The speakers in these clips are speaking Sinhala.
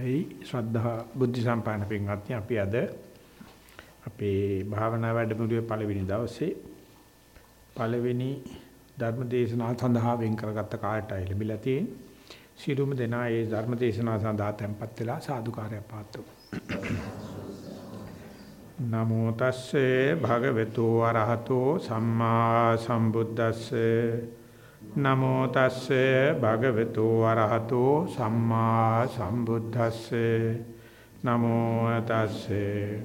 එයි ශ්‍රද්ධා බුද්ධ සම්පන්න පින්වත්නි අපි අද අපේ භාවනා වැඩමුළුවේ පළවෙනි දවසේ පළවෙනි ධර්ම දේශනාව සඳහා වෙන් කරගත්ත කාලයටයි ලැබිලා තියෙන්නේ. සිළුම දෙනා ඒ ධර්ම දේශනාව සඳහා tempත් වෙලා සාදුකාරය පාත්තු. නමෝ තස්සේ භගවතු වරහතෝ සම්මා සම්බුද්දස්සේ නමෝ තස්සේ භගවතු වරහතෝ සම්මා සම්බුද්දස්සේ. නමෝ තස්සේ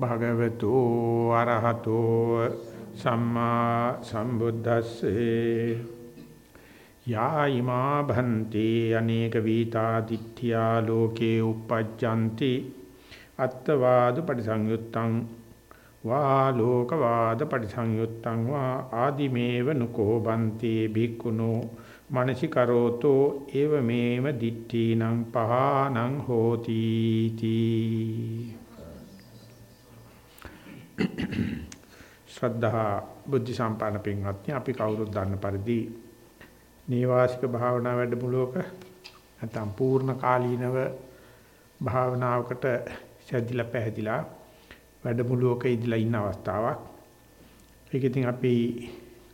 භගවතු වරහතෝ සම්මා සම්බුද්දස්සේ. යායිමා භන්ති අනේක වීතා දිට්ඨියා ලෝකේ uppajjanti අත්තවාද පරිසංයුත්තං වා ලෝකවාද පරිසංයුත්තං වා ආදිමේව නුකෝ බන්ති භික්ඛුනෝ මනසිකරෝතෝ ඒව මේව දිට්ඨීනං පහානං හෝති තී ශ්‍රද්ධා බුද්ධ සම්පන්න පින්වත්නි අපි කවුරුත් දන්න පරිදි නේවාසික භාවනා වැඩමුළුවක නැත්නම් පූර්ණ කාලීනව භාවනාවකට සැදිලා පැහැදිලා වැඩමුළුවක ඉදලා ඉන්න අවස්ථාවක්. ඒක ඉතින් අපි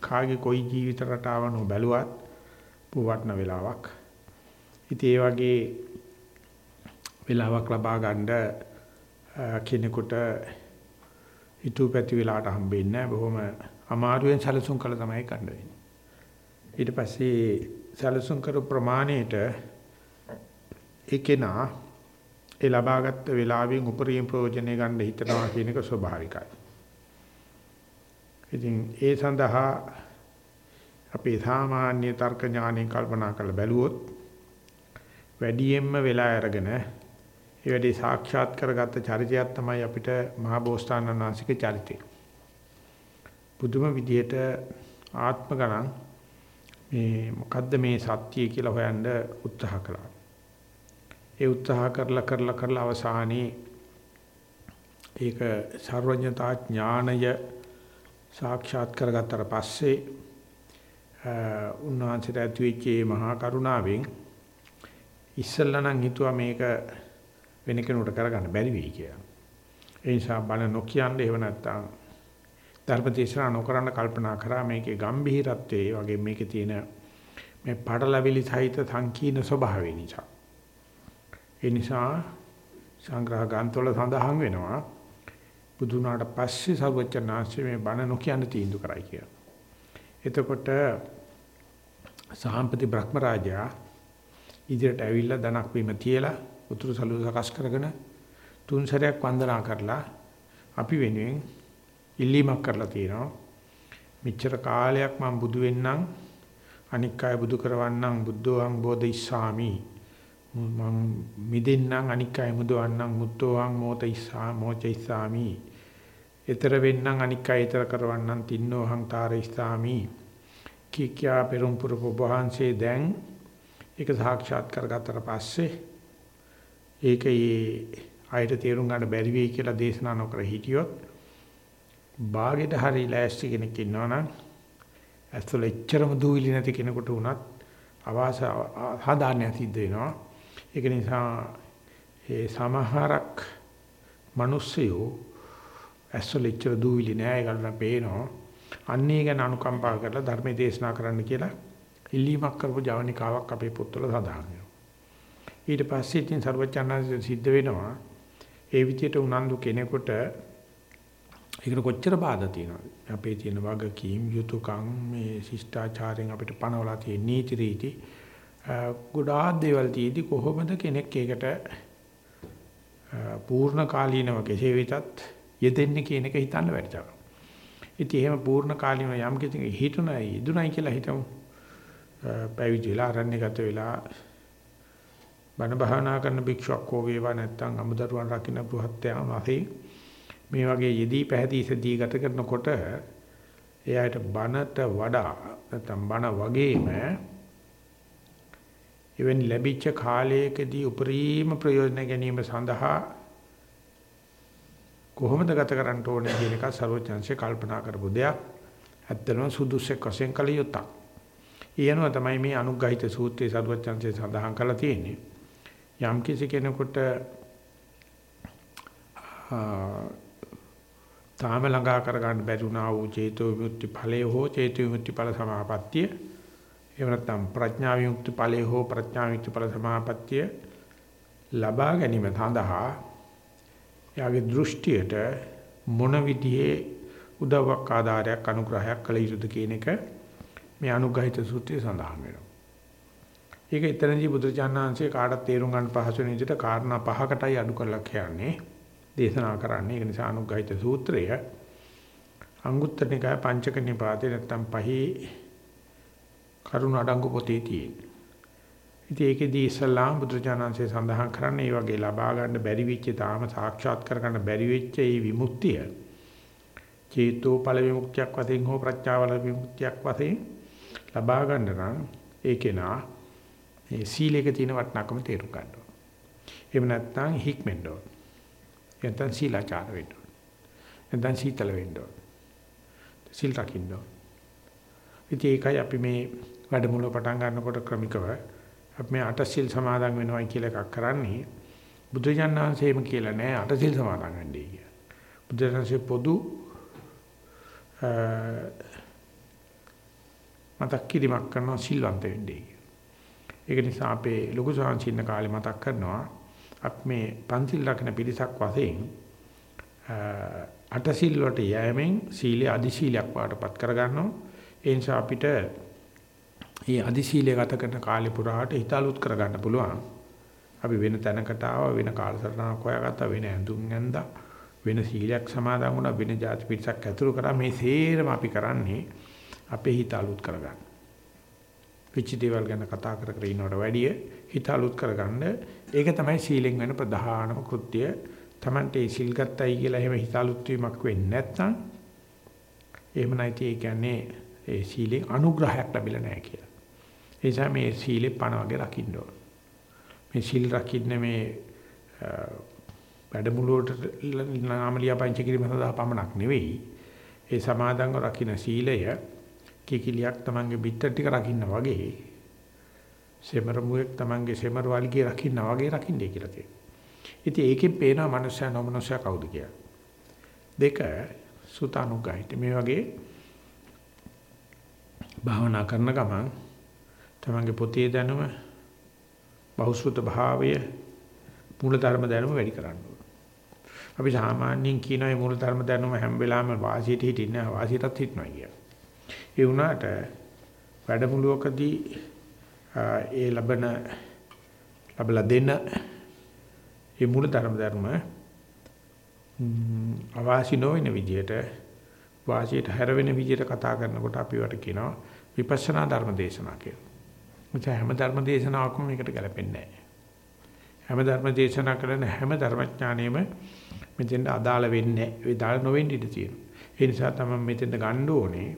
කාගේ කොයි ජීවිත රටාවනෝ බැලුවත් පුවටන වෙලාවක්. ඉතින් ඒ වගේ වෙලාවක් ලබා ගන්න කෙනෙකුට හිතුවපැති වෙලාවට හම්බෙන්නේ නැහැ. බොහොම අමාරුවෙන් සැලසුම් කළ තමයි ගන්න වෙන්නේ. ඊට පස්සේ සැලසුම් කරු ප්‍රමාණයට ඒකේනා ඒ ලබාගත් වෙලාවෙන් උපරිම ප්‍රයෝජනය ගන්න හිතනවා කියන එක ස්වභාවිකයි. ඉතින් ඒ සඳහා අපේ සාමාන්‍ය තර්ක ඥාණයෙන් කල්පනා කරලා බැලුවොත් වැඩියෙන්ම වෙලා අරගෙන ඒ වැඩි සාක්ෂාත් කරගත්ත චරිතයක් තමයි අපිට මහා බෝසතාණන් වහන්සේගේ චරිතය. බුදුම විදියට ආත්ම ගණන් මේ මොකද්ද මේ සත්‍යය කියලා හොයන්න උත්සාහ කළා. ඒ උත්සාහ කරලා කරලා කරලා අවසානයේ ඒක සර්වඥතා ඥානය සාක්ෂාත් කරගත්තට පස්සේ උන්වහන්සේට ඇතිවෙච්ච මහා කරුණාවෙන් ඉස්සල්ලා නම් හිතුවා මේක වෙන කෙනෙකුට කරගන්න බැරි වෙයි කියලා. ඒ නිසා බණ නොකියන්න එහෙම නැත්නම් ධර්මදේශනා නොකරන කල්පනා කරා මේකේ ගැඹිරත්වයේ වගේ මේකේ තියෙන මේ පඩලවිලි සහිත සංකීර්ණ ස්වභාවය නිසා ඒ නිසා සංග්‍රහ ග්‍රන්ථවල සඳහන් වෙනවා බුදුනාට පස්සේ සර්වචනාංශයේ මේ බණ නොකියන්න තීන්දුව කරයි කියලා. එතකොට සාම්පති බ්‍රහ්මරාජා ඉදිරියට ඇවිල්ලා ධනක් බීම තියලා උතුරු සළුව සකස් කරගෙන තුන් සැරයක් වන්දනා කරලා අපි වෙනුවෙන් ඉල්ලීමක් කරලා තියෙනවා. මෙච්චර කාලයක් මම බුදු වෙන්නම් අනික් අය බුදු කරවන්නම් බුද්ධෝං බෝධිසාමි මං මිදෙන්නම් අනික් අය මුදවන්නම් මුත්තෝං මෝත ඉස්සා මෝච ඉස්සාමි. ඊතර වෙන්නම් අනික් අය ඊතර කරවන්නම් තින්නෝහං තාර ඉස්සාමි. කීකියා පෙරම් පුරපු වහන්සේ දැන් ඒක සාක්ෂාත් කරගත්තට පස්සේ ඒකේ ආයත තේරුම් ගන්න බැරි වෙයි කියලා දේශනා නොකර හිටියොත් ਬਾගෙට හරි ලෑස්ති කෙනෙක් ඉන්නවනම් ඇත්තල එච්චරම දූවිලි නැති කෙනෙකුට උනත් අවාස හදාන්න සිද්ධ වෙනවා ඒක නිසා ඒ සමහරක් මිනිස්සුයෝ ඇස්සල ඉච්චර දූවිලි නෑ ඒකට පේනවා. අන්න ඒ ගැන අනුකම්පා කරලා ධර්ම දේශනා කරන්න කියලා ඉල්ලීමක් කරපු ජවනිකාවක් අපේ පොත්වල සඳහන් ඊට පස්සේ ඉතින් ਸਰවඥාන්සේ සිද්ධ වෙනවා ඒ විදියට උනන්දු කෙනෙකුට ඒකට කොච්චර බාධා තියෙනවද අපේ තියෙන වගකීම් යුතුයකම් මේ ශිෂ්ටාචාරයෙන් අපිට පනවලා තියෙන නීති රීති ගොඩාක් දේවල් තියේදී කොහොමද කෙනෙක් ඒකට පූර්ණ කාලීනව කෙසේ වෙතත් යෙදෙන්නේ කියන එක හිතන්න බැරිද? ඉතින් එහෙම පූර්ණ කාලීනව යම් කිසි හිතුණයි ඉදුණයි කියලා හිතමු. පැවිදිලා අරණ්‍යගත වෙලා බණ භාවනා කරන භික්ෂුවක් හෝ වේවා නැත්නම් අමුදරුවන් රකින්න බෘහත්යන් වශයෙන් මේ වගේ යෙදී පැහැදී සදී ගත කරනකොට එයාට බණට වඩා නැත්නම් බණ වගේම එවැනි ලැබිච්ච කාලයකදී උපරිම ප්‍රයෝජන ගැනීම සඳහා කොහොමද ගත කරන්න ඕනේ කියන එක ਸਰවඥාන්සේ කල්පනා කරපු දෙයක්. ඇත්තටම සුදුස්සෙක් වශයෙන් කළ යුතුය. ඊයනුව තමයි මේ අනුග්‍රහිත සූත්‍රයේ ਸਰවඥාන්සේ සඳහන් කරලා තියෙන්නේ. යම් කිසි කෙනෙකුට තාම ළඟා කර ගන්න බැරි වුණා වූ චේතෝ විමුක්ති ඵලය හෝ චේතෝ විමුක්ති ඵල සමාපත්තිය එහෙම නැත්නම් ප්‍රඥා විමුක්ති ඵලය හෝ ප්‍රඥා විමුක්ති ඵල සමාපත්තිය ලබා ගැනීම සඳහා යාගේ දෘෂ්ටියට මොන විදිහේ උදව්වක් ආධාරයක් අනුග්‍රහයක් කළ යුතුද කියන එක මේ අනුග්‍රහිත සූත්‍රයේ සඳහන් වෙනවා. ඒක එතනදී බුදුචානන්සේ කාටත් තේරුම් ගන්න පහසු වෙන විදිහට කාරණා පහකටයි අඩු කරලා කියන්නේ දේශනා කරන්නේ. ඒක නිසා අනුග්‍රහිත සූත්‍රය අංගුත්තර නිකාය පංචක නිපාතේ නැත්තම් පහේ කරුණ අඩංගු පොතේ තියෙන්නේ. ඉතින් ඒකෙදී ඉස්ලාම් බුදුචානන්සේ සඳහන් කරන්නේ මේ වගේ ලබා ගන්න බැරි වෙච්ච තාම සාක්ෂාත් කර ගන්න බැරි වෙච්ච මේ විමුක්තිය චේතෝ ඵල විමුක්තියක් වශයෙන් හෝ ප්‍රඥාවල විමුක්තියක් වශයෙන් ලබා ගන්න නම් ඒකේ නා මේ සීලයක තියෙන වටිනාකම තේරුම් ගන්න ඕන. එහෙම නැත්නම් හික්මෙන්න ඕන. නැත්නම් සීලාචාර වෙන්න ඕන. නැත්නම් සීතල වෙන්න ඕන. සීල් රකින්න ඕන. ඉතින් ඒකයි අපි මේ වැඩමුළුව පටන් ගන්නකොට ක්‍රමිකව අපි මේ අට සිල් සමාදන් වෙනවයි කියලා එකක් කරන්නේ බුදුජානනාංශයේම කියලා නෑ අට සිල් සමාදන් වෙන්නේ කියලා. බුදුජානනාංශයේ පොදු මතක් කිරීමක් කරනවා සිල්වන්ත වෙන්නේ කියලා. ඒක නිසා අපේ ලොකු සාංශින්න කාලේ මතක් කරනවා අපි මේ පන්සිල් රකින්න පිරිසක් වශයෙන් අට සිල් වලට යෑමෙන් සීලය අදි සීලයක් වාටපත් කරගන්නවා. ඒ නිසා අපිට මේ අදි සීලය ගත කරන කාලේ පුරාට හිත අලුත් කරගන්න පුළුවන්. අපි වෙන තැනකට ආව වෙන කාලසටහනක් හොයාගත්තා වෙන ඇඳුම් ඇඳා වෙන සීලයක් සමාදන් වුණා වෙන જાති පිටසක් ඇතුළු කරා මේ සේරම අපි කරන්නේ අපේ හිත අලුත් කරගන්න. පිච්ච දේවල් ගැන කතා කර කර ඉන්නවට වැඩිය හිත අලුත් කරගන්න ඒක තමයි සීලෙන් වෙන ප්‍රධානම කෘත්‍ය. Tamante සීල් ගත්තයි කියලා එහෙම හිත අලුත් වීමක් වෙන්නේ නැත්නම් එහෙම නැති ඒ කියන්නේ ඒ සීලෙන් අනුග්‍රහයක් ලැබිලා නැහැ කියලා. ඒ නිසා මේ සීලේ පණ වගේ රකින්න ඕන. මේ සීල් රකින්න මේ වැඩමුළුවට නාමලියා පංච කිරීම සඳහා පමණක් නෙවෙයි. ඒ සමාදන්ව රකින්න සීලය කිකිලියක් තමන්ගේ පිටර ටික රකින්න වගේ සෙමරමුවෙක් තමන්ගේ සෙමර වල්ගේ රකින්න වගේ රකින්නේ කියලා කියනවා. ඉතින් ඒකෙන් පේනවා මනුස්සයා නොමනුස්සයා කවුද කියලා. දෙක සුතානුගායිත මේ වගේ භාවනා කරන ගමන් තමන්ගේ පොතේ දැනුම බහුසුත භාවය මූල ධර්ම දැනුම වැඩි කරන්න අපි සාමාන්‍යයෙන් කියන මේ මූල ධර්ම දැනුම හැම වෙලාවෙම වාසියට හිටින්නේ නැහැ වාසියටත් හිටනවා කියලා. ඒ වුණාට වැඩමුළුවකදී ඒ ලබන ලබලා දෙන මේ මූල ධර්ම ධර්ම අවාසි නොවන විදියට වාසියට හැරවෙන විදියට කතා කරනකොට අපි වට කියනවා විපස්සනා ධර්ම දේශනා කියලා. මොකද හැම ධර්ම දේශනාවකම මේකට ගැලපෙන්නේ නැහැ. හැම ධර්ම දේශනා කරන හැම ධර්මඥානෙම මෙතෙන්ට අදාළ වෙන්නේ නැහැ. ඒ දාල නොවෙන්න ඉඩ තියෙනවා. ඒ නිසා තමයි මෙතෙන්ට ගන්න ඕනේ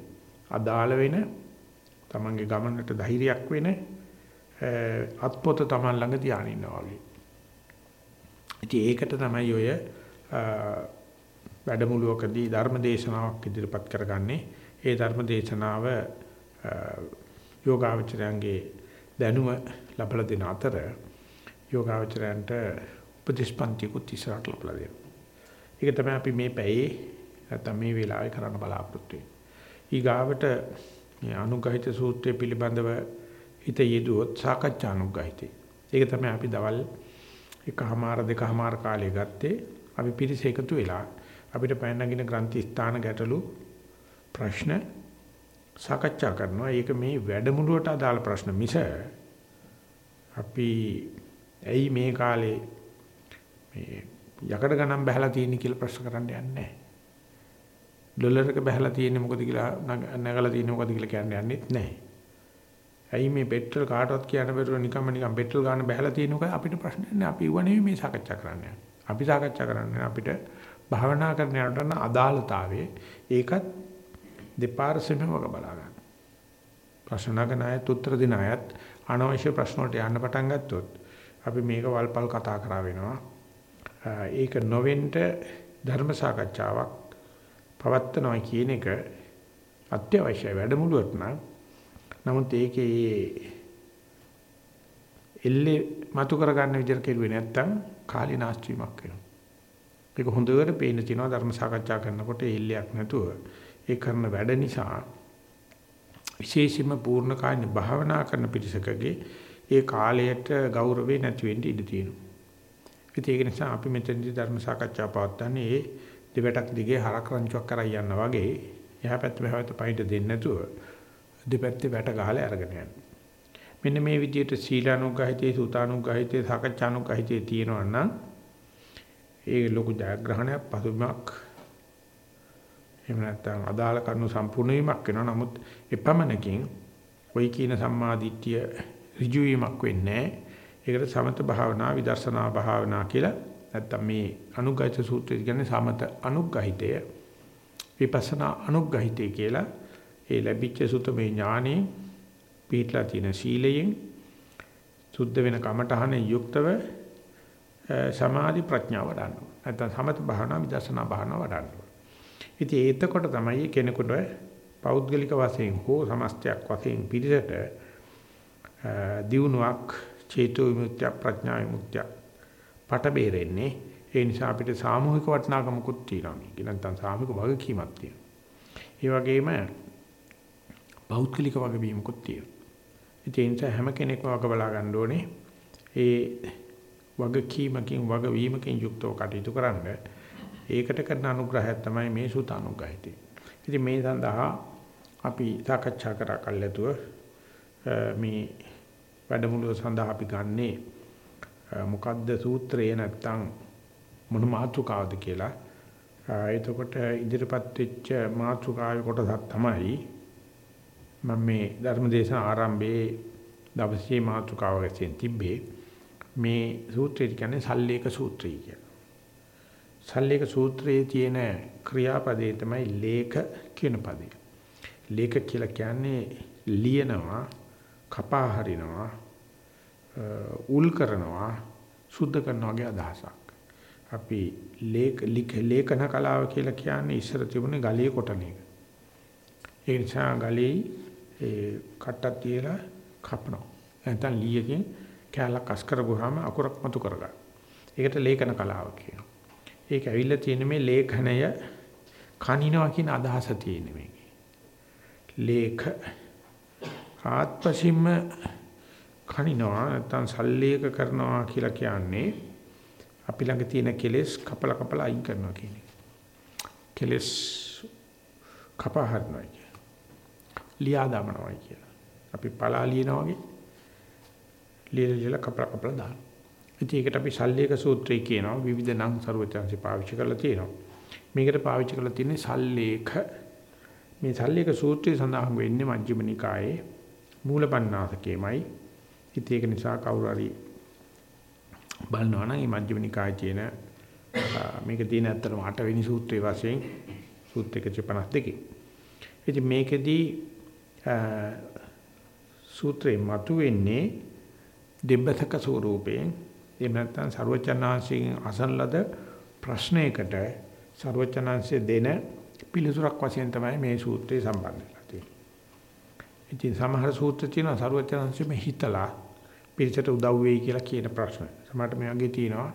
අදාළ වෙන තමන්ගේ ගමනට ධෛර්යයක් වෙන අත්පොත තමන් ළඟ තියාගෙන ඉන්නවා වගේ. ඉතින් ඒකට තමයි ඔය වැඩමුළුවකදී ධර්ම දේශනාවක් ඉදිරිපත් කරගන්නේ. ඒ ධර්ම දේශනාව යෝගාවචරයන්ගේ දැනුම ලබලා දෙන අතර යෝගාවචරයන්ට උපදේශපන්තිකුත් ඉස්සරහට ලබලා දෙනවා. ඒක තමයි අපි මේ පැයේ නැත්නම් මේ වෙලාවේ කරන්න බලාපොරොත්තු වෙන්නේ. ඊගාවට මේ අනුගහිත සූත්‍රය පිළිබඳව හිත යෙදුවොත් සාකච්ඡා අනුගහිතේ. ඒක තමයි අපි දවල් එකමාර දෙකමාර කාලය ගත්තේ. අපි පිරිස එකතු වෙලා අපිට පැනනගින ග්‍රන්ථි ස්ථාන ගැටලු ප්‍රශ්න සාකච්ඡා කරනවා. ඒක මේ වැඩමුළුවට අදාළ ප්‍රශ්න මිස අපි ඇයි මේ කාලේ මේ යකඩ ගණන් බහලා තියෙන කියලා ප්‍රශ්න කරන්න යන්නේ නැහැ. ඩොලර් එක බහලා තියෙන්නේ මොකද කියලා නැගලා තියෙන්නේ මොකද කියලා කියන්න යන්නෙත් නැහැ. ඇයි මේ පෙට්‍රල් කාටවත් කියන්න බැරුව නිකම්ම නිකම් පෙට්‍රල් ගන්න බහලා තියෙනක අපිට ප්‍රශ්නයක් නෑ. අපි ඌව නෙවෙයි මේ සාකච්ඡා කරන්නේ. අපි සාකච්ඡා කරන්නේ අපිට භාවනා කරන යනට අදාළතාවයේ ඒකත් දෙපාර්ශ්වෙම වග බලා ගන්න. ප්‍රශ්න නගන අයත් උත්තර දෙන අයත් අනවශ්‍ය ප්‍රශ්න වලට යන්න පටන් ගත්තොත් අපි මේක වල්පල් කතා කරා වෙනවා. ඒක නොවෙන්න ධර්ම සාකච්ඡාවක් පවත්නවා කියන එක අත්‍යවශ්‍යයි වැඩමුළුවට නම් නමුත් ඒකේ එල්ලේ මතු කරගන්න විදිහට කෙරුවේ නැත්තම් කාලේ නාස්ති වීමක් වෙනවා. ඒක හොඳට පේන තියෙනවා ධර්ම සාකච්ඡා කරනකොට එල්ලයක් නැතුව ඒ කරන වැඩ නිසා විශේෂයෙන්ම පූර්ණ කායන භාවනා කරන පිරිසකගේ ඒ කාලයට ගෞරවේ නැති වෙන්න ඉඩ තියෙනවා. ඒක නිසා අපි මෙතනදී ධර්ම සාකච්ඡා පවත්වන්නේ ඒ දෙවටක් දිගේ හරක් රංචුවක් කරා යනවා වගේ එහා පැත්ත මෙහා පැත්ත පයින්ට දෙන්නේ නැතුව දෙපැත්තේ වැට ගහලා අරගෙන යනවා. මෙන්න මේ විදිහට සීලානුගහිතේ සුතානුගහිතේ සාකච්ඡානුගහිතේ තියෙනවා නම් ඒ ලොකු ජයග්‍රහණයක් පසුබිමක් එහෙම නැත්නම් අදාළ කරුණු සම්පූර්ණ වීමක් වෙනවා. නමුත් එපමණකින් ওই කියන සම්මාදිට්ඨිය ඍජු වීමක් වෙන්නේ ඒකට සමත භාවනා විදර්ශනා භාවනා කියලා නැත්නම් මේ අනුග්‍රහිත සූත්‍රය කියන්නේ සමත අනුග්‍රහිතය විපස්සනා අනුග්‍රහිතය කියලා ඒ ලැබිච්ච සුතමේ ඥානෙ පිටලා තියෙන සීලයෙන් සුද්ධ වෙන කමඨහනේ යුක්තව සමාධි ප්‍රඥාව වඩන්න. නැත්නම් සමත භාවනා විදර්ශනා භාවනා වඩන්න. ඉතින් ඒතකොට තමයි කෙනෙකුට පෞද්ගලික වශයෙන් හෝ සමස්තයක් වශයෙන් පිළිසෙට දියුණුවක් චේතෝ විමුක්තිය ප්‍රඥා විමුක්තිය පට බේරෙන්නේ ඒ නිසා අපිට සාමූහික වටිනාකමකුත් තියෙනවා මේක. නැත්නම් සාමූහික වගකීමක් තියෙනවා. ඒ වගේම පෞද්ගලික වගකීමකුත් තියෙනවා. ඒ නිසා හැම කෙනෙක්ම වග බලා ගන්න ඕනේ. ඒ වගකීමකින් වගවීමකින් යුක්තව කටයුතු කරන්න. ඒකට කරන අනුග්‍රහය තමයි මේ සුත අනුග්‍රහිතය. ඉතින් මේ සඳහා අපි සාකච්ඡා කරා කල්ැතුව මේ වැඩමුළුව සඳහා අපි ගන්නේ මොකද්ද සූත්‍රය නැත්තම් මොන මාතෘකාවද කියලා. එතකොට ඉදිරිපත් වෙච්ච මාතෘකාවේ කොටසක් තමයි මම මේ ධර්මදේශන ආරම්භයේ දවසේ මාතෘකාව වශයෙන් තිබ්බේ මේ සූත්‍රය කියන්නේ සල්ලේක සූත්‍රය කියලා. සල්ලේක සූත්‍රයේ තියෙන ක්‍රියාපදේ තමයි ලේඛ කියන පදේ. ලේඛ කියලා කියන්නේ ලියනවා, කපා හරිනවා, උල් කරනවා, සුද්ධ කරනවා වගේ අදහසක්. අපි ලේඛ ලේඛන කලාව කියලා කියන්නේ ඉස්සර තිබුණේ ගලේ කොටන එක. ඒ නිසා ගලේ ඒ කට්ටක් තියලා කපනවා. නැත්නම් ලීයකින් කැලක් අස් කරගුවාම අකුරක් මතු කරගන්න. ඒකට ලේඛන කලාව කියනවා. ඒක ඇවිල්ලා තියෙන මේ ලේඛනය කනිනවා කියන අදහස තියෙන මේකේ. ලේඛ ආත්පසින්ම කනිනවා නැත්නම් සල්ලේක කරනවා කියලා කියන්නේ අපි ළඟ තියෙන කෙලෙස් කපල කපල අයින් කරනවා කියන එක. කෙලෙස් කපා හරිනවා කියන. ලියා දාමනවා කියන. අපි පලා ලියනවා වගේ ලියලා ලියලා කපල කපල දානවා. ඉතින් ඒකට අපි සල්ලේක සූත්‍රය කියනවා විවිධ නම් ਸਰවචන්සි පාවිච්චි කරලා තියෙනවා. මේකට පාවිච්චි කරලා තියෙන්නේ සල්ලේක මේ සල්ලේක සූත්‍රය සඳහන් වෙන්නේ මජ්ක්‍ධිම නිකායේ මූලපණ්ණාසකේමයි. ඉතින් ඒක නිසා කවුරු හරි බලනවා නම් මේ මජ්ක්‍ධිම නිකායේ තියෙන මේක තියෙන ඇත්තටම 8 වෙනි සූත්‍රයේ වශයෙන් සූත්‍ර 152. ඉතින් මේකෙදී සූත්‍රේ මතුවෙන්නේ දෙබ්බසක ස්වරූපයෙන් එහෙම නැත්නම් ਸਰවචනාංශයෙන් අසන ලද ප්‍රශ්නයකට ਸਰවචනාංශයේ දෙන පිළිතුරක් වශයෙන් තමයි මේ සූත්‍රය සම්බන්ධ වෙලා තියෙන්නේ. ඉතින් සමහර සූත්‍ර තියෙනවා ਸਰවචනාංශයේ හිතලා පිළිසට උදව් වෙයි කියලා කියන ප්‍රශ්න. සමහරට මේ වගේ තියෙනවා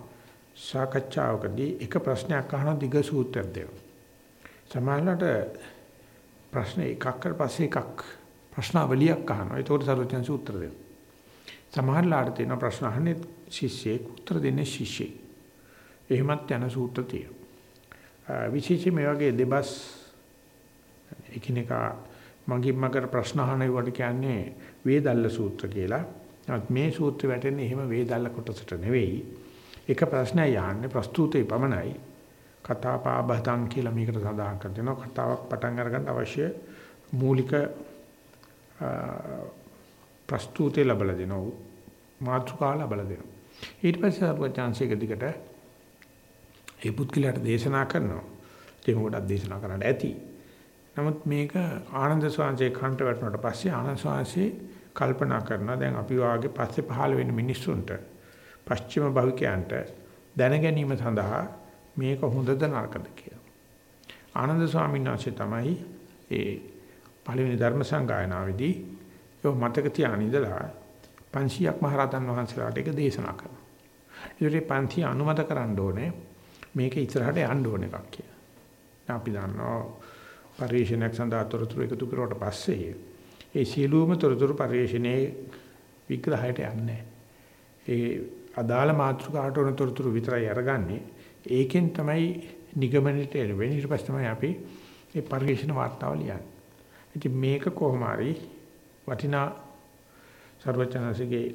සාකච්ඡාවකදී එක ප්‍රශ්නයක් අහන දිග සූත්‍රයක් දෙනවා. සමහරකට ප්‍රශ්න එකක් කරපස්සේ එකක් ප්‍රශ්නාවලියක් අහනවා. ඒකට ਸਰවචනාංශ උත්තර දෙනවා. සමහරලාට තියෙන ප්‍රශ්න අහන්නේ ශිෂ්‍යෙක් උත්තර දෙන්නේ ශිෂ්‍යෙක්. එහෙමත් යන සූත්‍ර තියෙනවා. විශේෂයෙන් මේ වගේ දෙබස් එකිනෙකා මගින් මගට ප්‍රශ්න අහන ඒවට කියන්නේ වේදල්ල සූත්‍ර කියලා. නමුත් මේ සූත්‍රය වැටෙන්නේ එහෙම වේදල්ල කොටසට නෙවෙයි. එක ප්‍රශ්නයක් යහන්නේ ප්‍රස්තුතේ පමණයි. කතා පාබතං කියලා මේකට සඳහන් කර දෙනවා. කතාවක් පටන් අරගන්න අවශ්‍ය මූලික ප්‍රස්තුතේ ලැබලා දෙනවා. මාතෘකාව ලැබලා දෙනවා. ඊට පස්සේ සර්වඥාන්සේක දිගට ඒ පුත්කලට දේශනා කරනවා. ඒක මොකටද දේශනා කරන්න ඇති. නමුත් මේක ආනන්ද ස්වාමීන් කන්ට වැටුණාට පස්සේ ආනන්ද ස්වාමීන් කල්පනා කරනවා දැන් අපි වාගේ පස්සේ පහළ වෙන මිනිස්සුන්ට පශ්චිම භවිකයන්ට දැන ගැනීම සඳහා මේක හොඳද නරකද කියලා. ආනන්ද ස්වාමීන් වහන්සේ තමයි ඒ පළවෙනි ධර්ම සංගායනාවේදී ඒ මතක තියාගෙන ඉඳලා 500ක් මහරහතන් වහන්සේලාට ඒක දේශනා කරනවා. ඒකට 500 අනුමත කරන්න ඕනේ මේක ඉස්සරහට යන්න ඕන එකක් කියලා. අපි දන්නවා පරිශ්‍රණයක් සඳහා තොරතුරු එකතු කරුවට පස්සේ ඒ සියලුම තොරතුරු පරිශ්‍රණයේ විග්‍රහයට යන්නේ ඒ අදාළ මාතෘකාවට උන තොරතුරු විතරයි අරගන්නේ. ඒකෙන් තමයි නිගමනයට එන්නේ. ඊට පස්සේ තමයි අපි මේ පරිශ්‍රණ වාර්තාව ලියන්නේ. ඉතින් මේක කොහොම හරි වටිනා සර්වචනසිකේ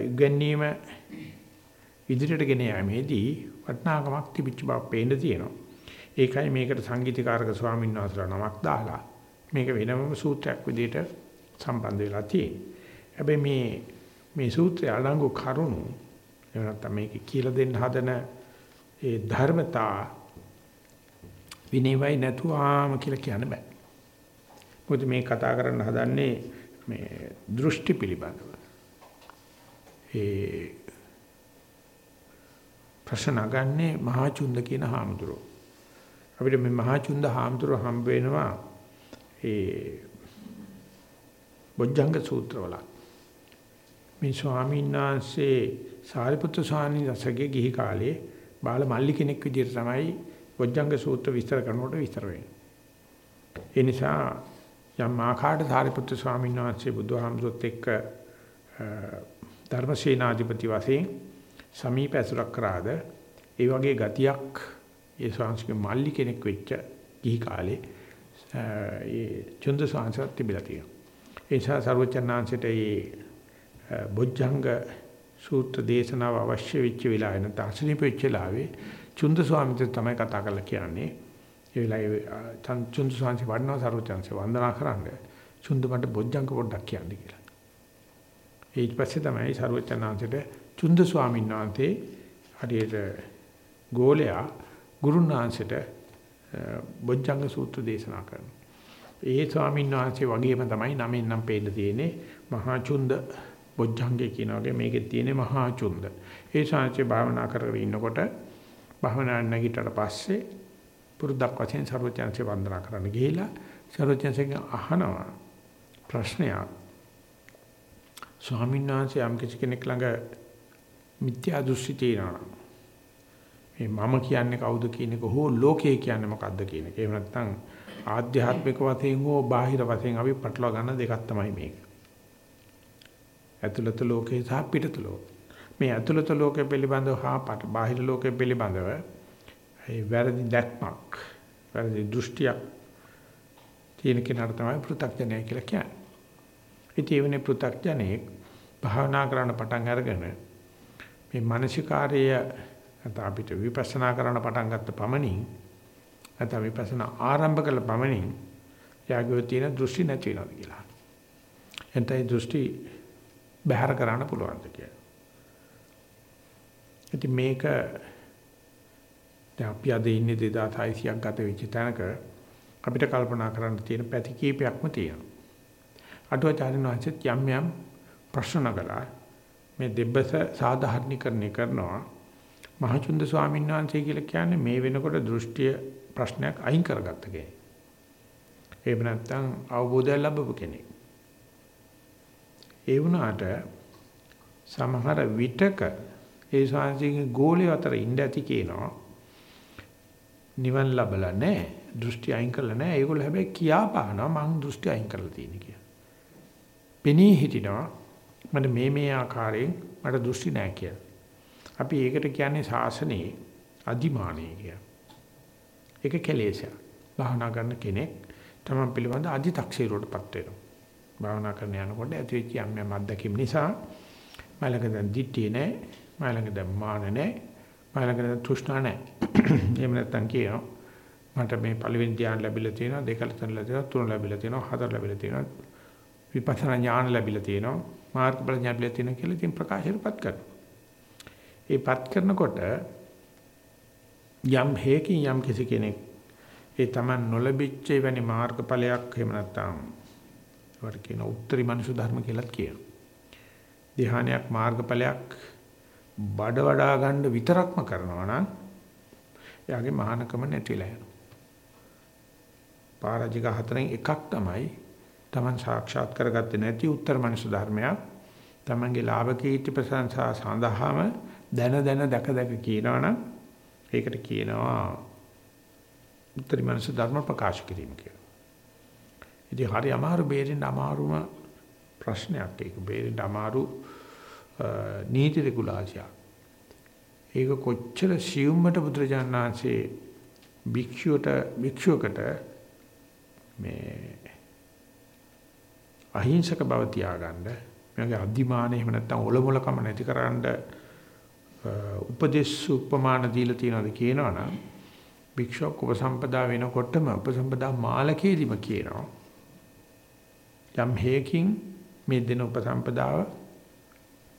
ඉගැන්වීම ඉදිරියට ගෙන යාමේදී වටිනාකමක් තිබිච්ච බව පේන්න තියෙනවා. ඒකයි මේකට සංගීතකාරක ස්වාමීන් වහන්සේලා නමක් දාලා මේක වෙනම සූත්‍රයක් විදිහට සම්බන්ධ වෙලා තියෙන්නේ. හැබැයි මේ මේ සූත්‍රය අලංගු කරුණු එහෙම නැත්නම් මේක කියලා දෙන්න හදන ඒ ධර්මතා විනයවයි නැතුවාම කියලා කියන්න බෑ. මොකද මේ කතා කරන්න හදන්නේ මේ දෘෂ්ටි පිළිබඳව. ඒ ප්‍රශ්න නගන්නේ මහා චුන්ද කියන හාමුදුරුවෝ. අපිට මේ මහා චුන්ද හාමුදුරුවෝ හම්බ වෙනවා ඒ බොජ්ජංග සූත්‍රවල. මේ ස්වාමීන් වහන්සේ සාරිපුත්‍ර ස්වාමීන් වහන්සේගේ ගිහි කාලේ බාල මල්ලි කෙනෙක් විදිහට තමයි බොජ්ජංග සූත්‍ර විස්තර කරනකොට විස්තර වෙන්නේ. ඒ නිසා යම් ආකාරයට සාරිපුත්‍ර ස්වාමීන් වහන්සේ බුදුහාමුදුරුවොත් එක්ක ධර්මසේනාධිපති වශයෙන් සමීප ඇසුරක් කරාද ඒ වගේ ගතියක් ඒ ස්වාමීන්ගේ මල්ලි කෙනෙක් වෙච්ච ගිහි කාලේ ඒ චුන්ද ස්වාමීන් තිබිලා තියෙනවා. ඒ නිසා සර්වචන්නාංශයට ඒ බොජ්ජංග සූත්‍ර දේශනාව අවශ්‍ය වෙච්ච වෙලාවේ නැත්නම් අසනීප වෙච්ච වෙලාවේ චුන්ද ස්වාමීන් තමයි කතා කරලා කියන්නේ. ඒ වෙලාවේ චුන්ද ස්වාමීන් වඩනවා සර්වචන්සේ වන්දනා කරන්නේ. චුන්ද මට බොජ්ජංග පොඩ්ඩක් කියන්න කියලා. ඊට පස්සේ තමයි සර්වචන්නාංශයට චුන්ද ස්වාමීන් වහන්සේ හරියට ගෝලයා ගුරුනාංශයට බොජ්ජංග සූත්‍ර දේශනා කරනවා. ඒ ස්වාමීන් වහන්සේ වගේම තමයි නමින් නම් පේන්න තියෙන්නේ මහා චුන්ද බොජ්ජංගේ කියන වගේ මේකේ තියෙන්නේ මහා චුන්ද. ඒ ශාන්තිය භාවනා කරගෙන ඉන්නකොට භාවනා නැගිටට පස්සේ පුරුද්දක් වශයෙන් ਸਰවඥාන්සේ වන්දනා කරන්න ගිහිලා ਸਰවඥාන්සේගෙන් අහනවා ප්‍රශ්නයක් ස්වාමීන් වහන්සේ යම් කිසි කෙනෙක් ළඟ මිත්‍යා දෘෂ්ටි තියෙනවා මේ මම කියන්නේ කවුද කියන එක හෝ ලෝකය කියන්නේ මොකද්ද කියන එක. එහෙම නැත්නම් ආධ්‍යාත්මික වශයෙන් හෝ බාහිර වශයෙන් අපි පටලවා ගන්න දෙකක් තමයි මේක. ඇතුළත ලෝකේ සහ පිටත ලෝකේ. මේ ඇතුළත ලෝකය පිළිබඳව හා බාහිර ලෝකය පිළිබඳව ඒ වැරදි දැක්මක්, වැරදි දෘෂ්ටියක් තියෙන කෙනාට තමයි පෘථග්ජනය කියලා කියන්නේ. ඉතින් එවනේ පෘථග්ජනෙක් භාවනා කරන්න පටන් අරගෙන මේ මානසිකාර්යය නැත්නම් අපිට විපස්සනා කරන්න පටන් ගත්ත පමණින් නැත්නම් විපස්සනා ආරම්භ කළ පමණින් යාගෝ තියෙන දෘෂ්ටි නැති වෙනවද කියලා. එතෙන් දෘෂ්ටි බැහැර කරන්න පුළුවන්ද කියලා. ඉතින් මේක දැන් අපි අද ඉන්නේ 2600ක් ගත වෙච්ච තැනක අපිට කල්පනා කරන්න තියෙන පැති කීපයක්ම තියෙනවා. අටුවාචාර්යන් වහන්සේත් යම් යම් ප්‍රශ්න කළා. මේ දෙබ්බස සාධාරණීකරණය කරනවා. මහචුන්ද ස්වාමීන් වහන්සේ කියලා කියන්නේ මේ වෙනකොට දෘෂ්ටිය ප්‍රශ්නයක් අයින් කරගත්ත කෙනෙක්. එහෙම නැත්නම් අවබෝධය ලැබපු කෙනෙක්. ඒ වුණාට සමහර විටක ඒ ශාන්තිගේ ගෝලිය අතර ඉඳ ඇති කියනවා නිවන් ලැබලා නැහැ දෘෂ්ටි අයින් කරලා නැහැ ඒගොල්ලෝ හැබැයි කියා පානවා මං දෘෂ්ටි අයින් කරලා තියෙන කියලා. පෙනී හිටිනවා මට මේ මේ ආකාරයෙන් මට දෘෂ්ටි නැහැ කියලා. අපි ඒකට කියන්නේ ශාසනයේ අදිමානය කියලා. ඒක කෙලෙසයක්. භාවනා කරන කෙනෙක් තමන් පිළිබඳ අදි탁සීරුවටපත් වෙනවා. භාවනා කරන යනකොට ඇති වෙච්ච යම් යම් අත්දැකීම් නිසා මලක දැන් දිට්ඨිය නැහැ, මලක දැන් මාන නැහැ, මලක දැන් තෘෂ්ණා නැහැ. එහෙම නැත්තම් කියනවා මට මේ පළවෙනි ධ්‍යාන ලැබිලා තියෙනවා, දෙක ලැබිලා තියෙනවා, තුන ලැබිලා තියෙනවා, හතර ලැබිලා තියෙනවා. විපස්සනා ඥාන ලැබිලා තියෙනවා, මාර්ගඵල ඥාන ලැබිලා තියෙනවා කියලා ඉතින් ප්‍රකාශයටපත් කරනවා. ඒපත් කරනකොට යම් හේකින් යම් කිසි කෙනෙක් ඒ Taman නොලැබිච්ච වෙනි මාර්ගඵලයක් එහෙම නැත්නම් වර කියන උත්තරී මනුෂ්‍ය ධර්ම කියලාත් කියනවා. ධ්‍යානයක් මාර්ගඵලයක් බඩ වඩා ගන්න විතරක්ම කරනවා නම් එයාගේ මහානකම නැතිලා යනවා. පරාජික හතරෙන් එකක් තමයි Taman සාක්ෂාත් කරගත්තේ නැති උත්තර මනුෂ්‍ය ධර්මයක් තමන්ගේ ලාභ කීර්ති ප්‍රශංසා සඳහාම දැන දැන දැක දැක කියනවනම් ඒකට කියනවා උත්තරී මනස ධර්ම ප්‍රකාශ කිරීම කියලා. ඉතින් හරි අමාරු බේරෙන්න අමාරුම ප්‍රශ්නයක් ඒක බේරෙන්න අමාරු නීති රෙගුලාසියක්. ඒක කොච්චර සියුම්මට බුදුරජාණන් වහන්සේ භික්ෂුවට භික්ෂුවකට මේ අහිංසක බව තියාගන්න මගේ අධිමානෙ එහෙම නැත්නම් ඔලොමලකම නැතිකරන්න උපදේශ උපමාන දීලා තියනවාද කියනවනම් භික්ෂුවක් උපසම්පදා වෙනකොටම උපසම්පදා මාලකයේදීම කියනවා යම් හේකින් මේ දෙන උපසම්පදාව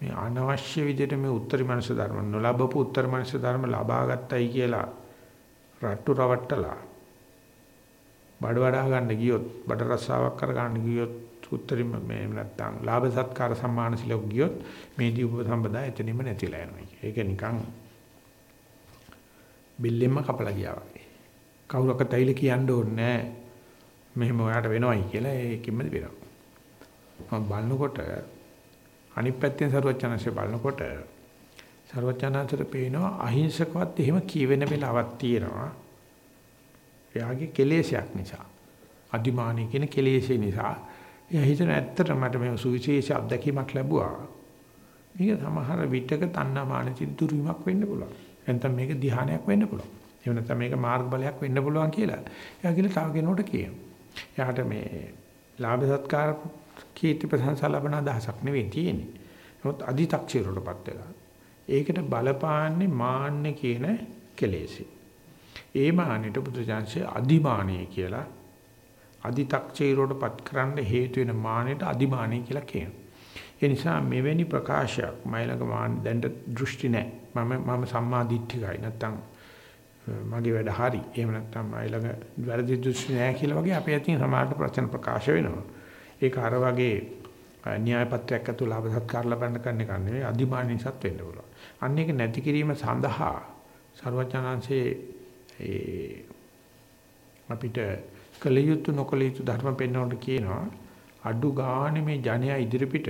මේ අනවශ්‍ය විදිහට මේ උත්තරී මනස ධර්ම නොලබපු උත්තර මනස ධර්ම ලබා ගත්තයි කියලා රට්ටු රවට්ටලා බඩ වඩා ගන්න ගියොත් බඩ රස්සාවක් කර ගන්න ගියොත් උත්තරින් මේ නැත්තම් ලාභ සත්කාර සම්මාන සිලෝක ගියොත් මේ දීප සම්බදා එතනින්ම නැතිලා යනවා. ඒක නිකන් බිල්ලෙන්ම කපලා ගියා වගේ. කවුරක්වත් ඇවිල්ලා කියන්න ඕනේ නැහැ. මෙහෙම ඔයාට වෙනවයි කියලා ඒකින්ම වෙනවා. මම බලනකොට අනිත් පැත්තෙන් සරුවචනanse බලනකොට සරුවචනanseට පේනවා අහිංසකවත් එහෙම කියවෙන වෙලාවක් තියෙනවා. එයාගේ කෙලෙසයක් නිසා. අදිමානී කියන කෙලෙසේ නිසා එයා හිතන ඇත්තට මට මේ සුවිශේෂ අත්දැකීමක් ලැබුවා. මේක සමහර විටක තණ්හාමාන චින්තුරීමක් වෙන්න පුළුවන්. නැත්නම් මේක ධ්‍යානයක් වෙන්න පුළුවන්. එහෙම නැත්නම් මේක මාර්ග බලයක් වෙන්න පුළුවන් කියලා. එයා කියලා තව කෙනෙකුට කියනවා. එයාට මේ ලාභ සත්කාර කීර්ති ප්‍රශංසා ලබන අදහසක් නෙවෙයි තියෙන්නේ. නමුත් අදි탁චීරවලපත් වෙලා. ඒකට බලපාන්නේ මාන්න කියන කෙලෙසි. ඒ මානෙට බුදුජානසයේ අදිමානිය කියලා අදි탁චීරවලපත් කරන්න හේතු වෙන මානෙට අදිමානිය කියලා කියනවා. ඒ නිසා මෙවැනි ප්‍රකාශයක් මයිලක මාන දැන්ට දෘෂ්ටි නැහැ. මම මම සම්මා දිට්ඨිකයි නැත්තම් මගේ වැඩ හරි. එහෙම නැත්තම් මයිලක වැරදි දෘෂ්ටි නැහැ කියලා වගේ අපේ අතින් සමාජ ප්‍රචන ප්‍රකාශ වෙනවා. ඒක අර වගේ න්‍යාය පත්‍රයක් ඇතුළු ලාභ සත්කාර ලබන්න කරන එක නෙවෙයි අදිමානිසත් වෙන්න පුළුවන්. අන්න ඒක නැති කිරීම සඳහා ਸਰවඥාන්සේ ඒ අපිට කල යුතු නොකල යුතු ධර්ම පෙන්වන්නට කියනවා අඩු ගානේ මේ ජනයා ඉදිරිපිට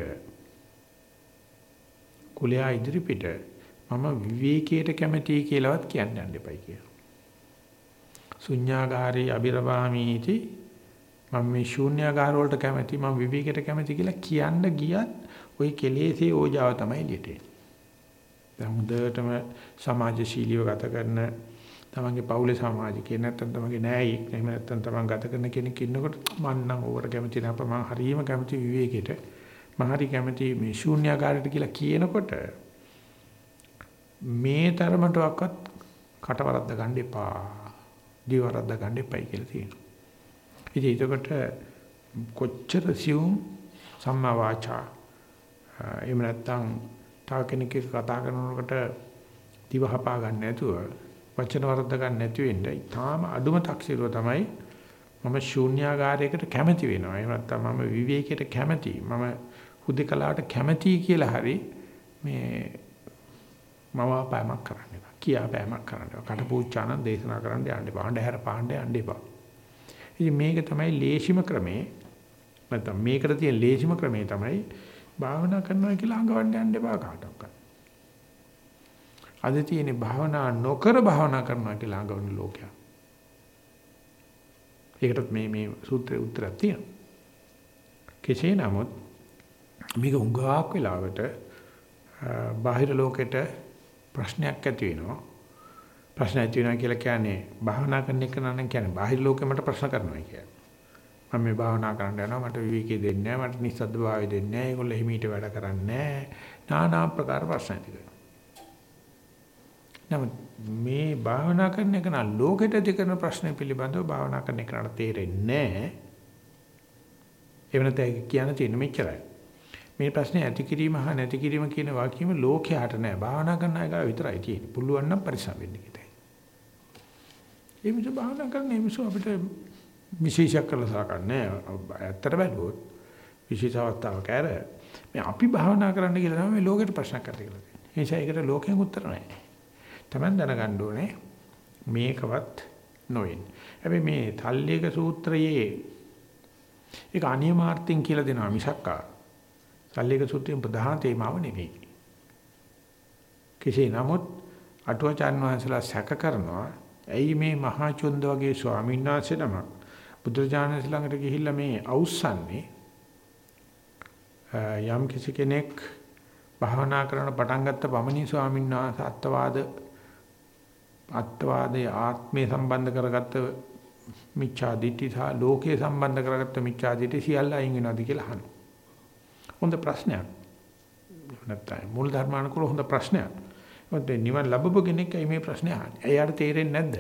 කුලයා ඉදිරිපිට මම විවේකයට කැමතියි කියලාවත් කියන්න යන්න එපයි කියලා. ශුන්‍යාගාරේ අබිරවාමීති මම මේ ශූන්‍යාගාර වලට කැමති මම විවේකයට කැමති කියලා කියන්න ගියත් ওই කෙලෙසේ ඕජාව තමයි එළියට එන්නේ. දැන් හොඳටම සමාජශීලීව ගත කරන තමන්ගේ පවුලේ සමාජිකයෙක් නැත්නම් තමන්ගේ නෑයෙක් එහෙම නැත්නම් තමන් ගත කරන කෙනෙක් ඉන්නකොට මම නම් ඕවට කැමති නැහැ මම හරියම කැමති විවේකයට මම හරි කැමති මේ ශූන්‍යාකාරයට කියලා කියනකොට මේ තරමටවත් කටවරද්ද ගන්න එපා දිවරද්ද ගන්න එපයි කියලා තියෙනවා. ඉතින් ඒකට කොච්චර සියුම් සම්මා වාචා එහෙම නැත්නම් තව කෙනෙක් කතා කරනකොට දිව හපා ගන්න නැතුව වචන වර්ධ ගන්න නැති වෙන්න ඊටාම අඩුම taksiruwa තමයි මම ශූන්‍යාකාරයකට කැමති වෙනවා. එහෙම නැත්නම් මම විවේකයට කැමති. මම හුදකලාවට කැමති කියලා හරි මේ මම පෑමක් කරන්න එපා. කියා පෑමක් කරන්න එපා. කටපූච්චාන දේශනා කරන්න යන්න එපා. අඬහැර පාන්න යන්න එපා. ඉතින් මේක තමයි ලේසිම ක්‍රමේ. නැත්නම් මේකට තියෙන ලේසිම ක්‍රමේ තමයි භාවනා කරනවා කියලා අඟවන්න යන්න එපා කාටවත්. අද තියෙන භාවනා නොකර භාවනා කරනවා කියලා අඟවන ලෝකයක්. ඒකටත් මේ මේ සූත්‍රයේ උත්තරයක් තියෙනවා. කෙසේ නමුත් මේක උගාක් වෙලාවට බාහිර ලෝකෙට ප්‍රශ්නයක් ඇති වෙනවා. ප්‍රශ්න ඇති වෙනවා කියලා කියන්නේ භාවනා කරන එක නම් කියන්නේ බාහිර ලෝකෙ මට ප්‍රශ්න කරනවා කියන්නේ. මම මේ භාවනා කරන්න යනවා මට විවේකී දෙන්නේ නැහැ මට නිස්සද්ද භාවය දෙන්නේ නැහැ ඒගොල්ලෝ එහිමීට වැඩ කරන්නේ නැහැ. নানা ආකාර ප්‍රශ්න ඇති කරනවා. නමුත් මේ භාවනා කරන එක නම් ලෝකෙට ඇති කරන ප්‍රශ්න පිළිබඳව භාවනා කරන එකට තේරෙන්නේ නැහැ. ඒ වෙනත කියන්න තියෙන මෙච්චරයි. මේ ප්‍රශ්නේ ඇති කිරීම හා නැති කිරීම කියන වාක්‍යෙම ලෝකයට නෑ. භාවනා කරන අය ගාව විතරයි තියෙන්නේ. පුළුවන් නම් පරිස්සම් වෙන්න කිතයි. ඒ මිස භාවනා කරන මිනිස්සු අපිට විශේෂයක් කරලා සලකන්නේ ඇත්තට බැලුවොත් විශේෂ අවස්ථාවක් ඇර මේ අපි භාවනා කරන්න කියලා තමයි මේ ලෝකෙට ප්‍රශ්නයක් කරලා තියෙන්නේ. ඒ නිසා ඒකට ලෝකයෙන් උත්තර නැහැ. Taman දැනගන්න ඕනේ මේකවත් නොවෙන්නේ. හැබැයි මේ තල්ලේක සූත්‍රයේ ඒක අනියමාර්ථයෙන් කියලා දෙනවා මිසක්කා සල්ලේක සූත්‍රයේ ප්‍රධාන තේමාව නෙවෙයි. කෙසේ නමුත් අටුවචාන් වහන්සේලා සැක කරනවා ඇයි මේ මහා චුන්ද වගේ ස්වාමීන් වහන්සේ නමක් බුදුරජාණන් ළඟට ගිහිල්ලා මේ අවුස්සන්නේ යම් කිසි කෙනෙක් භාවනා කරන පටන් ගත්ත පමණින් ස්වාමීන් වහන්සේ අත්වාද අත්වාදයේ ආත්මය සම්බන්ධ කරගත්ත මිච්ඡා දිට්ඨි සහ ලෝකයේ සම්බන්ධ කරගත්ත මිච්ඡා දිට්ඨි සියල්ල අයින් වෙනවද කියලා අහනවා. හොඳ ප්‍රශ්නයක්. නැත්නම් මූල ධර්මානුකූල හොඳ ප්‍රශ්නයක්. මොකද නිවන් ලැබපු කෙනෙක් මේ ප්‍රශ්නේ අහන්නේ. එයාට තේරෙන්නේ නැද්ද?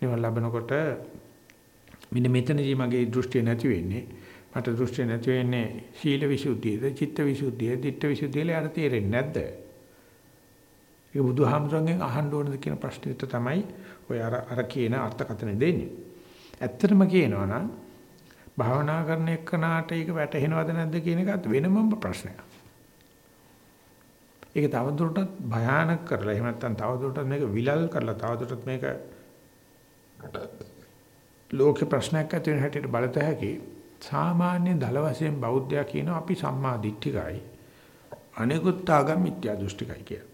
නිවන් ලැබනකොට මෙන්න මෙතනදී මගේ දෘෂ්ටිය නැති වෙන්නේ. මට දෘෂ්ටිය නැති වෙන්නේ සීල විසුද්ධියද, චිත්ත විසුද්ධියද, ditth විසුද්ධියද එයාට තේරෙන්නේ නැද්ද? ඒක බුදුහාමුදුරන්ගෙන් අහන්න ඕනද කියන ප්‍රශ්නෙට තමයි ඔය අර අර කියන අර්ථකථන දෙන්නේ. ඇත්තටම කියනවා නම් භාවනා කරන එක්කනාට ඒක වැටහෙනවද නැද්ද කියන එකත් වෙනමම ප්‍රශ්නයක්. ඒක තවදුරටත් භයානක කරලා එහෙම නැත්නම් තවදුරටත් මේක විලල් කරලා තවදුරටත් මේක ලෝක ප්‍රශ්නයක් ඇති වෙන හැටියට බලත හැකි සාමාන්‍ය දල වශයෙන් බෞද්ධයා කියනවා අපි සම්මා දිට්ඨිකයි අනිකුත් ආගම් මිත්‍යා දෘෂ්ටිකයි කියලා.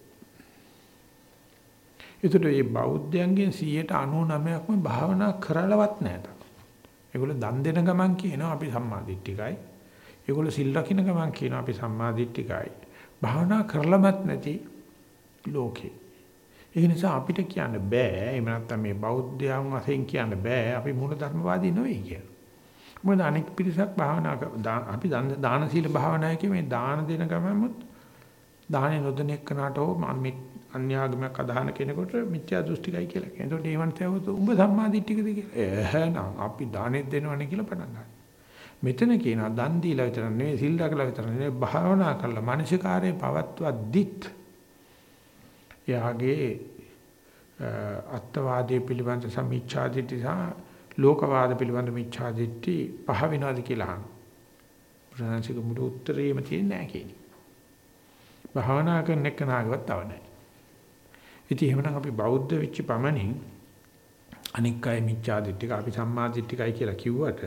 ඒතර මේ බෞද්ධයන්ගෙන් 99%ක්ම භාවනා කරලවත් නැහැ. ඒගොල්ලෝ දන් දෙන ගමන් කියනවා අපි සම්මාදිට්ඨිකයි. ඒගොල්ලෝ සිල් රකින්න ගමන් කියනවා අපි සම්මාදිට්ඨිකයි. භාවනා කරලමත් නැති ලෝකේ. ඒ නිසා අපිට කියන්න බෑ. එහෙම නැත්නම් මේ බෞද්ධයන් වශයෙන් කියන්න බෑ. අපි මූල ධර්මවාදී නෙවෙයි කියලා. මොකද අනෙක් පිරිසක් භාවනා අපි දාන සීල භාවනායි මේ දාන දෙන ගමන්මුත් දානේ නොදෙන එක්කනට හෝ අන්‍යාගමයක් අදහන කෙනෙකුට මිත්‍යා දෘෂ්ටිකයි කියලා කියනවා. ඒකට ඒවන් තවුත් උඹ සම්මාදිට්ඨිකද කියලා. එහෙනම් අපි දානෙත් දෙනවනේ කියලා පටන් ගන්නවා. මෙතන කියනවා දන් දීලා විතර නෙවෙයි සිල් රැකලා විතර නෙවෙයි භාවනා කරලා මානසිකාරයේ පවත්වද්දිත් යාගේ අත්වාදී පිළිබඳ සමීක්ෂාදිටි සහ ලෝකවාද පිළිබඳ මිච්ඡාදිටි පහ වෙනවාද කියලා අහනවා. ප්‍රාණසික මුළු උත්තරේම තියෙන්නේ නැහැ කියන්නේ. භාවනා කරන එක නාගවත් තව නැහැ. ඉතින් එහෙමනම් අපි බෞද්ධ වෙච්ච පමණින් අනික් අය මිච්ඡා දිට්ඨික අපි සම්මා දිට්ඨිකයි කියලා කිව්වට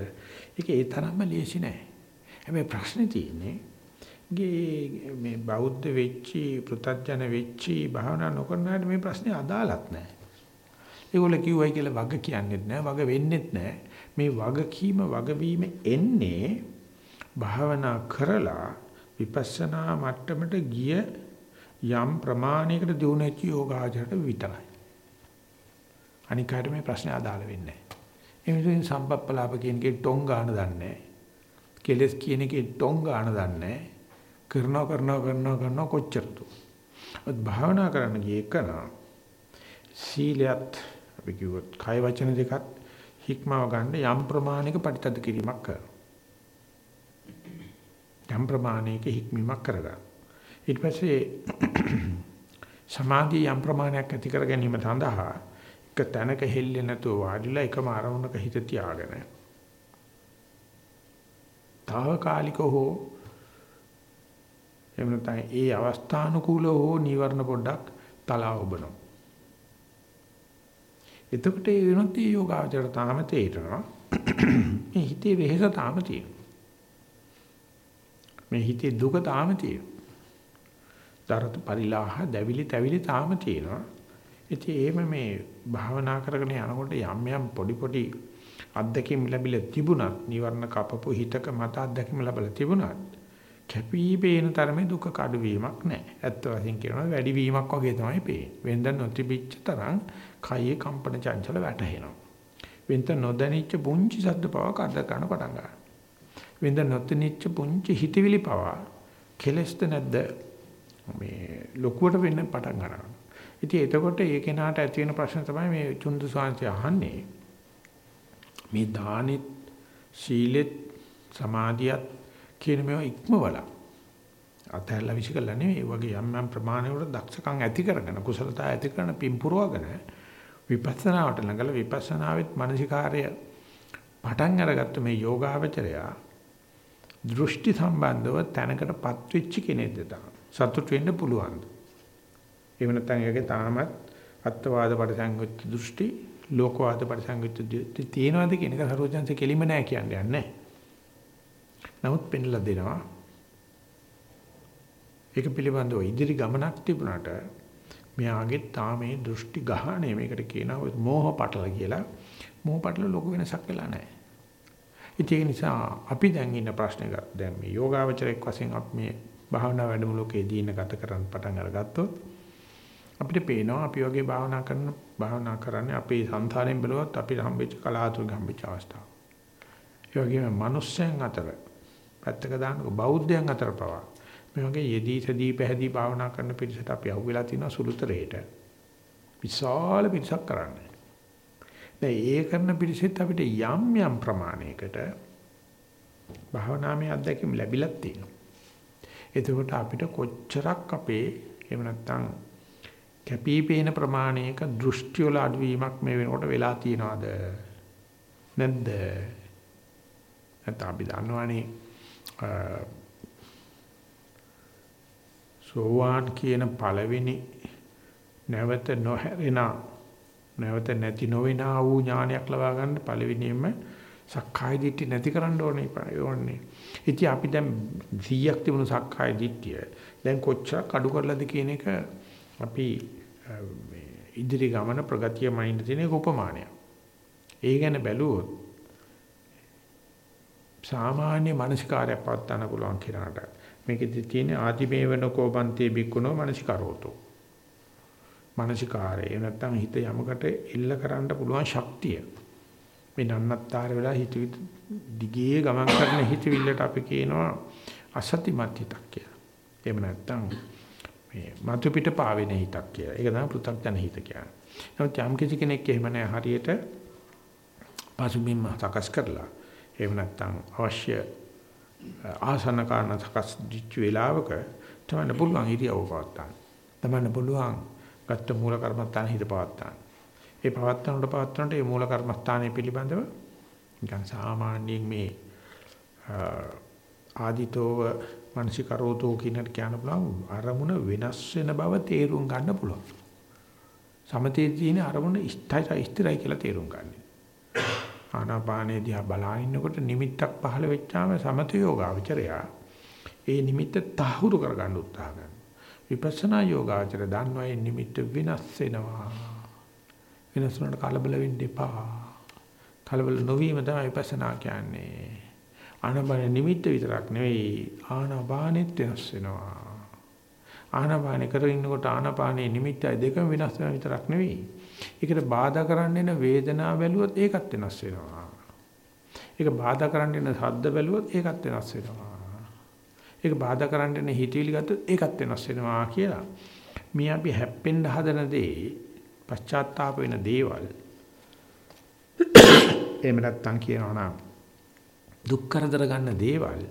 ඒක ඒ තරම්ම ලේසි නෑ. හැබැයි ප්‍රශ්නේ තියෙන්නේ ගේ මේ බෞද්ධ වෙච්චි පෘථජන වෙච්චි භාවනා නොකරනාට මේ ප්‍රශ්නේ අදාළත් නෑ. ඒගොල්ලෝ කිව්වයි කියලා වග කියන්නේත් නෑ වග වෙන්නේත් නෑ. මේ වගකීම වගවීම එන්නේ භාවනා කරලා විපස්සනා මට්ටමට ගිය යම් ප්‍රමාණයකට දිනු නැති යෝගාචරයට විතරයි. අනිකාට මේ ප්‍රශ්නේ අදාළ වෙන්නේ නැහැ. ඒ විදිහින් සම්පප්පලාප කියන එකේ ටොං ගන්න දන්නේ නැහැ. කෙලස් කියන එකේ ටොං ගන්න දන්නේ නැහැ. කරනවා කරනවා කරනවා කරනවා කොච්චරද? අත් භාවනා කරන්න ගිය එකන සීලයත් අපි කිව්වොත් කය වචන දෙකත් හික්මව ගන්න යම් ප්‍රමාණයක පරිතද කිරීමක් කරනවා. යම් ප්‍රමාණයක හික්මීමක් කරගන්න. ඊට පස්සේ සමාධිය යම් ප්‍රමාණයක් ඇති කර ගැනීම සඳහා එක තැනක හෙල්ලෙ නැතුව වාඩිලා එකම අරමුණක හිත තියාගෙන తాවකාලික හෝ එහෙම නැත්නම් ඒ අවස්ථානුකූලව හෝ නීවරණ පොඩ්ඩක් තලා ඔබනවා. එතකොට ඒ වෙනත් යෝගාචර තාම තේරෙනවා. මේ හිතේ වෙහෙස තාම තියෙනවා. මේ හිතේ දුක තාම තියෙනවා. දරත පරිලාහ දැවිලි තැවිලි තාම තියෙනවා. ඉතින් එහෙම මේ භාවනා කරගෙන යනකොට යම් යම් පොඩි පොඩි අත්දැකීම් ලැබිලා තිබුණත් නිවර්ණ කපපු හිතක මත අත්දැකීම් ලැබලා තිබුණත් කැපී පේන තරමේ දුක කඩු වීමක් නැහැ. ඇත්ත වශයෙන් කියනවා වැඩි වීමක් වගේ තමයි පේන්නේ. වෙනද නොතිබිච්ච තරම් කයේ කම්පන චංචල වැටහෙනවා. වෙනත නොදැනිච්ච පුංචි සද්ද පව කඩ ගන්න පටන් ගන්නවා. වෙනද නොතනිච්ච පුංචි හිතවිලි පව කෙලස්ද නැද්ද මේ ලොකුවට වෙන්න පටන් ගන්නවා. ඉතින් එතකොට ඒ කෙනාට ඇති වෙන ප්‍රශ්න තමයි මේ චුන්දු සාංශය අහන්නේ. මේ දානෙත් සීලෙත් සමාධියත් කියන මේවා ඉක්මවලා අතහැරලා විසිකලා නෙවෙයි වගේ යම් යම් ප්‍රමාණයකට දක්ෂකම් ඇති කරගෙන කුසලතා ඇති කරන පිම්පුරවගෙන විපස්සනාවට ළඟල විපස්සනාවෙත් මානසිකාර්ය පටන් අරගත්ත මේ යෝගාවචරයා දෘෂ්ටි සම්බන්ධව තැනකටපත් වෙච්ච කෙනෙක්ද තමයි සතුට වෙන්න පුළුවන්. එහෙම නැත්නම් ඒකේ තාමත් අත්වාද පරිසංගුච්ච දෘෂ්ටි ලෝකවාද පරිසංගුච්ච දෘෂ්ටි තියෙනවද කියන එක සරුවචන්සේ කෙලිම නෑ කියන්නේ නැහැ. නමුත් පෙන්ලා දෙනවා. ඒක පිළිබඳව ඉදිරි ගමනක් තිබුණාට මෙයාගේ තාමේ දෘෂ්ටි ගහණය මේකට කියනවා මෝහ පටල කියලා. මෝහ පටල ලොකු වෙනසක් වෙලා නැහැ. ඒ නිසා අපි දැන් ඉන්න ප්‍රශ්නේ දැන් මේ යෝගාවචරයක් වශයෙන් අපි මේ භාවනා වැඩමුළුකේදී ඉන්න ගත කරන් පටන් අරගත්තොත් අපිට පේනවා අපි වගේ භාවනා කරන භාවනා කරන්නේ අපේ සංසාරයෙන් බලුවත් අපිට හම්බෙච්ච කලාතුරකින් හම්බෙච්ච අවස්ථාව. ඒ වගේම මිනිස්යන් අතර පැත්තක දානක බෞද්ධයන් අතර පවා මේ වගේ යෙදී සදී පැහැදී භාවනා කරන පිරිසට අපි අහුවෙලා තියෙනවා සුළුතරේට. විශාල පිරිසක් කරන්නේ. දැන් ඒ කරන පිරිසෙත් අපිට යම් යම් ප්‍රමාණයකට භාවනාමය අත්දැකීම් ලැබිලා තියෙනවා. එතකොට අපිට කොච්චරක් අපේ එහෙම නැත්නම් කැපිපේන ප්‍රමාණයක දෘෂ්ටි වල අඩුවීමක් මේ වෙනකොට වෙලා තියනවාද නැද්ද නැත්නම් අපි දන්නවනේ සෝවාන් කියන පළවෙනි නැවත නොහැරෙන නැවත නැති නොවෙන වූ ඥානයක් ලබා ගන්න පළවෙනියෙන්ම සක්කාය දිට්ඨි නැති කරන්න ඕනේ ඕනේ. ඉතින් අපි දැන් 100ක් තිබුණු සක්කාය දිට්ඨිය දැන් කොච්චරක් අඩු කරලාද කියන එක අපි ඉදිරි ගමන ප්‍රගතිය මයින්ඩ් තියෙන උපමානයක්. ඒ ගැන බැලුවොත් සාමාන්‍ය මානසිකාරයක් පවත්වන්න පුළුවන් කිරණට මේකෙදි තියෙන ආදිමේවන කෝපන්තේ බික්කුණෝ මානසිකාරෝතෝ මානසිකාරය නැත්තම් හිත යමකට එල්ල කරන්න පුළුවන් ශක්තිය මේ නන්නත්තර වෙලා හිත දිගේ ගමන් කරන හිතවිල්ලට අපි කියනවා අසතිමත් හිතක් කියලා. එහෙම නැත්තම් මේ මතු පිට පාවෙන හිතක් කියලා. ඒක තමයි පෘථග්ජන හිත කියන්නේ. නමුත් යම් කිසි කෙනෙක් එහෙම නැහැ හරියට පසුබිම් සකස් කරලා එහෙම නැත්තම් අවශ්‍ය ආසන කාරණා සකස් දිච්ච වේලාවක තමයි පුළුවන් ඉරියව්ව පවත්තා. තමයි පුළුවන් ගත්ත මූල කර්මත්තාන හිත පවත්තා. ඒ පවත්තනට පවත්තනට ඒ මූල කර්මස්ථානයේ පිළිබඳව නිකන් සාමාන්‍යයෙන් මේ ආදිතෝව මනසිකරෝතෝ කියනට කියන්න පුළුවන් අරමුණ වෙනස් වෙන බව තේරුම් ගන්න පුළුවන්. සමතේ තියෙන අරමුණ ස්ථිරයි ස්ථිරයි කියලා තේරුම් ගන්න. ආනාපානේ දිහා බලාගෙන ඉන්නකොට නිමිත්තක් පහළ වෙච්චාම සමත යෝගාවචරය ඒ නිමිත්ත තහවුරු කරගන්න උත්සාහ කරනවා. විපස්සනා යෝගාචර දන්නවා මේ නිමිත්ත වෙනස් වෙනවා. වෙනස් වුණාට කලබල වෙන්න එපා. කලබල නොවීම තමයි විපස්සනා කියන්නේ. ආනාපාන නිමිත්ත විතරක් නෙවෙයි ආනාපානෙත් වෙනස් වෙනවා. ආනාපාන කරගෙන ඉන්නකොට ආනාපානේ නිමිත්තයි දෙකම වෙනස් වෙන විතරක් නෙවෙයි. ඒකට බාධා කරන්න එන වේදනාව බැලුවොත් ඒකත් වෙනස් වෙනවා. ඒක බාධා කරන්න එන ශබ්ද බැලුවොත් ඒකත් වෙනස් වෙනවා. ඒක බාධා කරන්න එන හිතවිලි ගත්තොත් ඒකත් වෙනස් වෙනවා කියලා. මේ අපි හැප්පෙන්න හදන දේ පශ්චාත්තාප වෙන දේවල් එහෙම නැත්තම් කියනවා නම් දුක් කරදර ගන්න දේවල්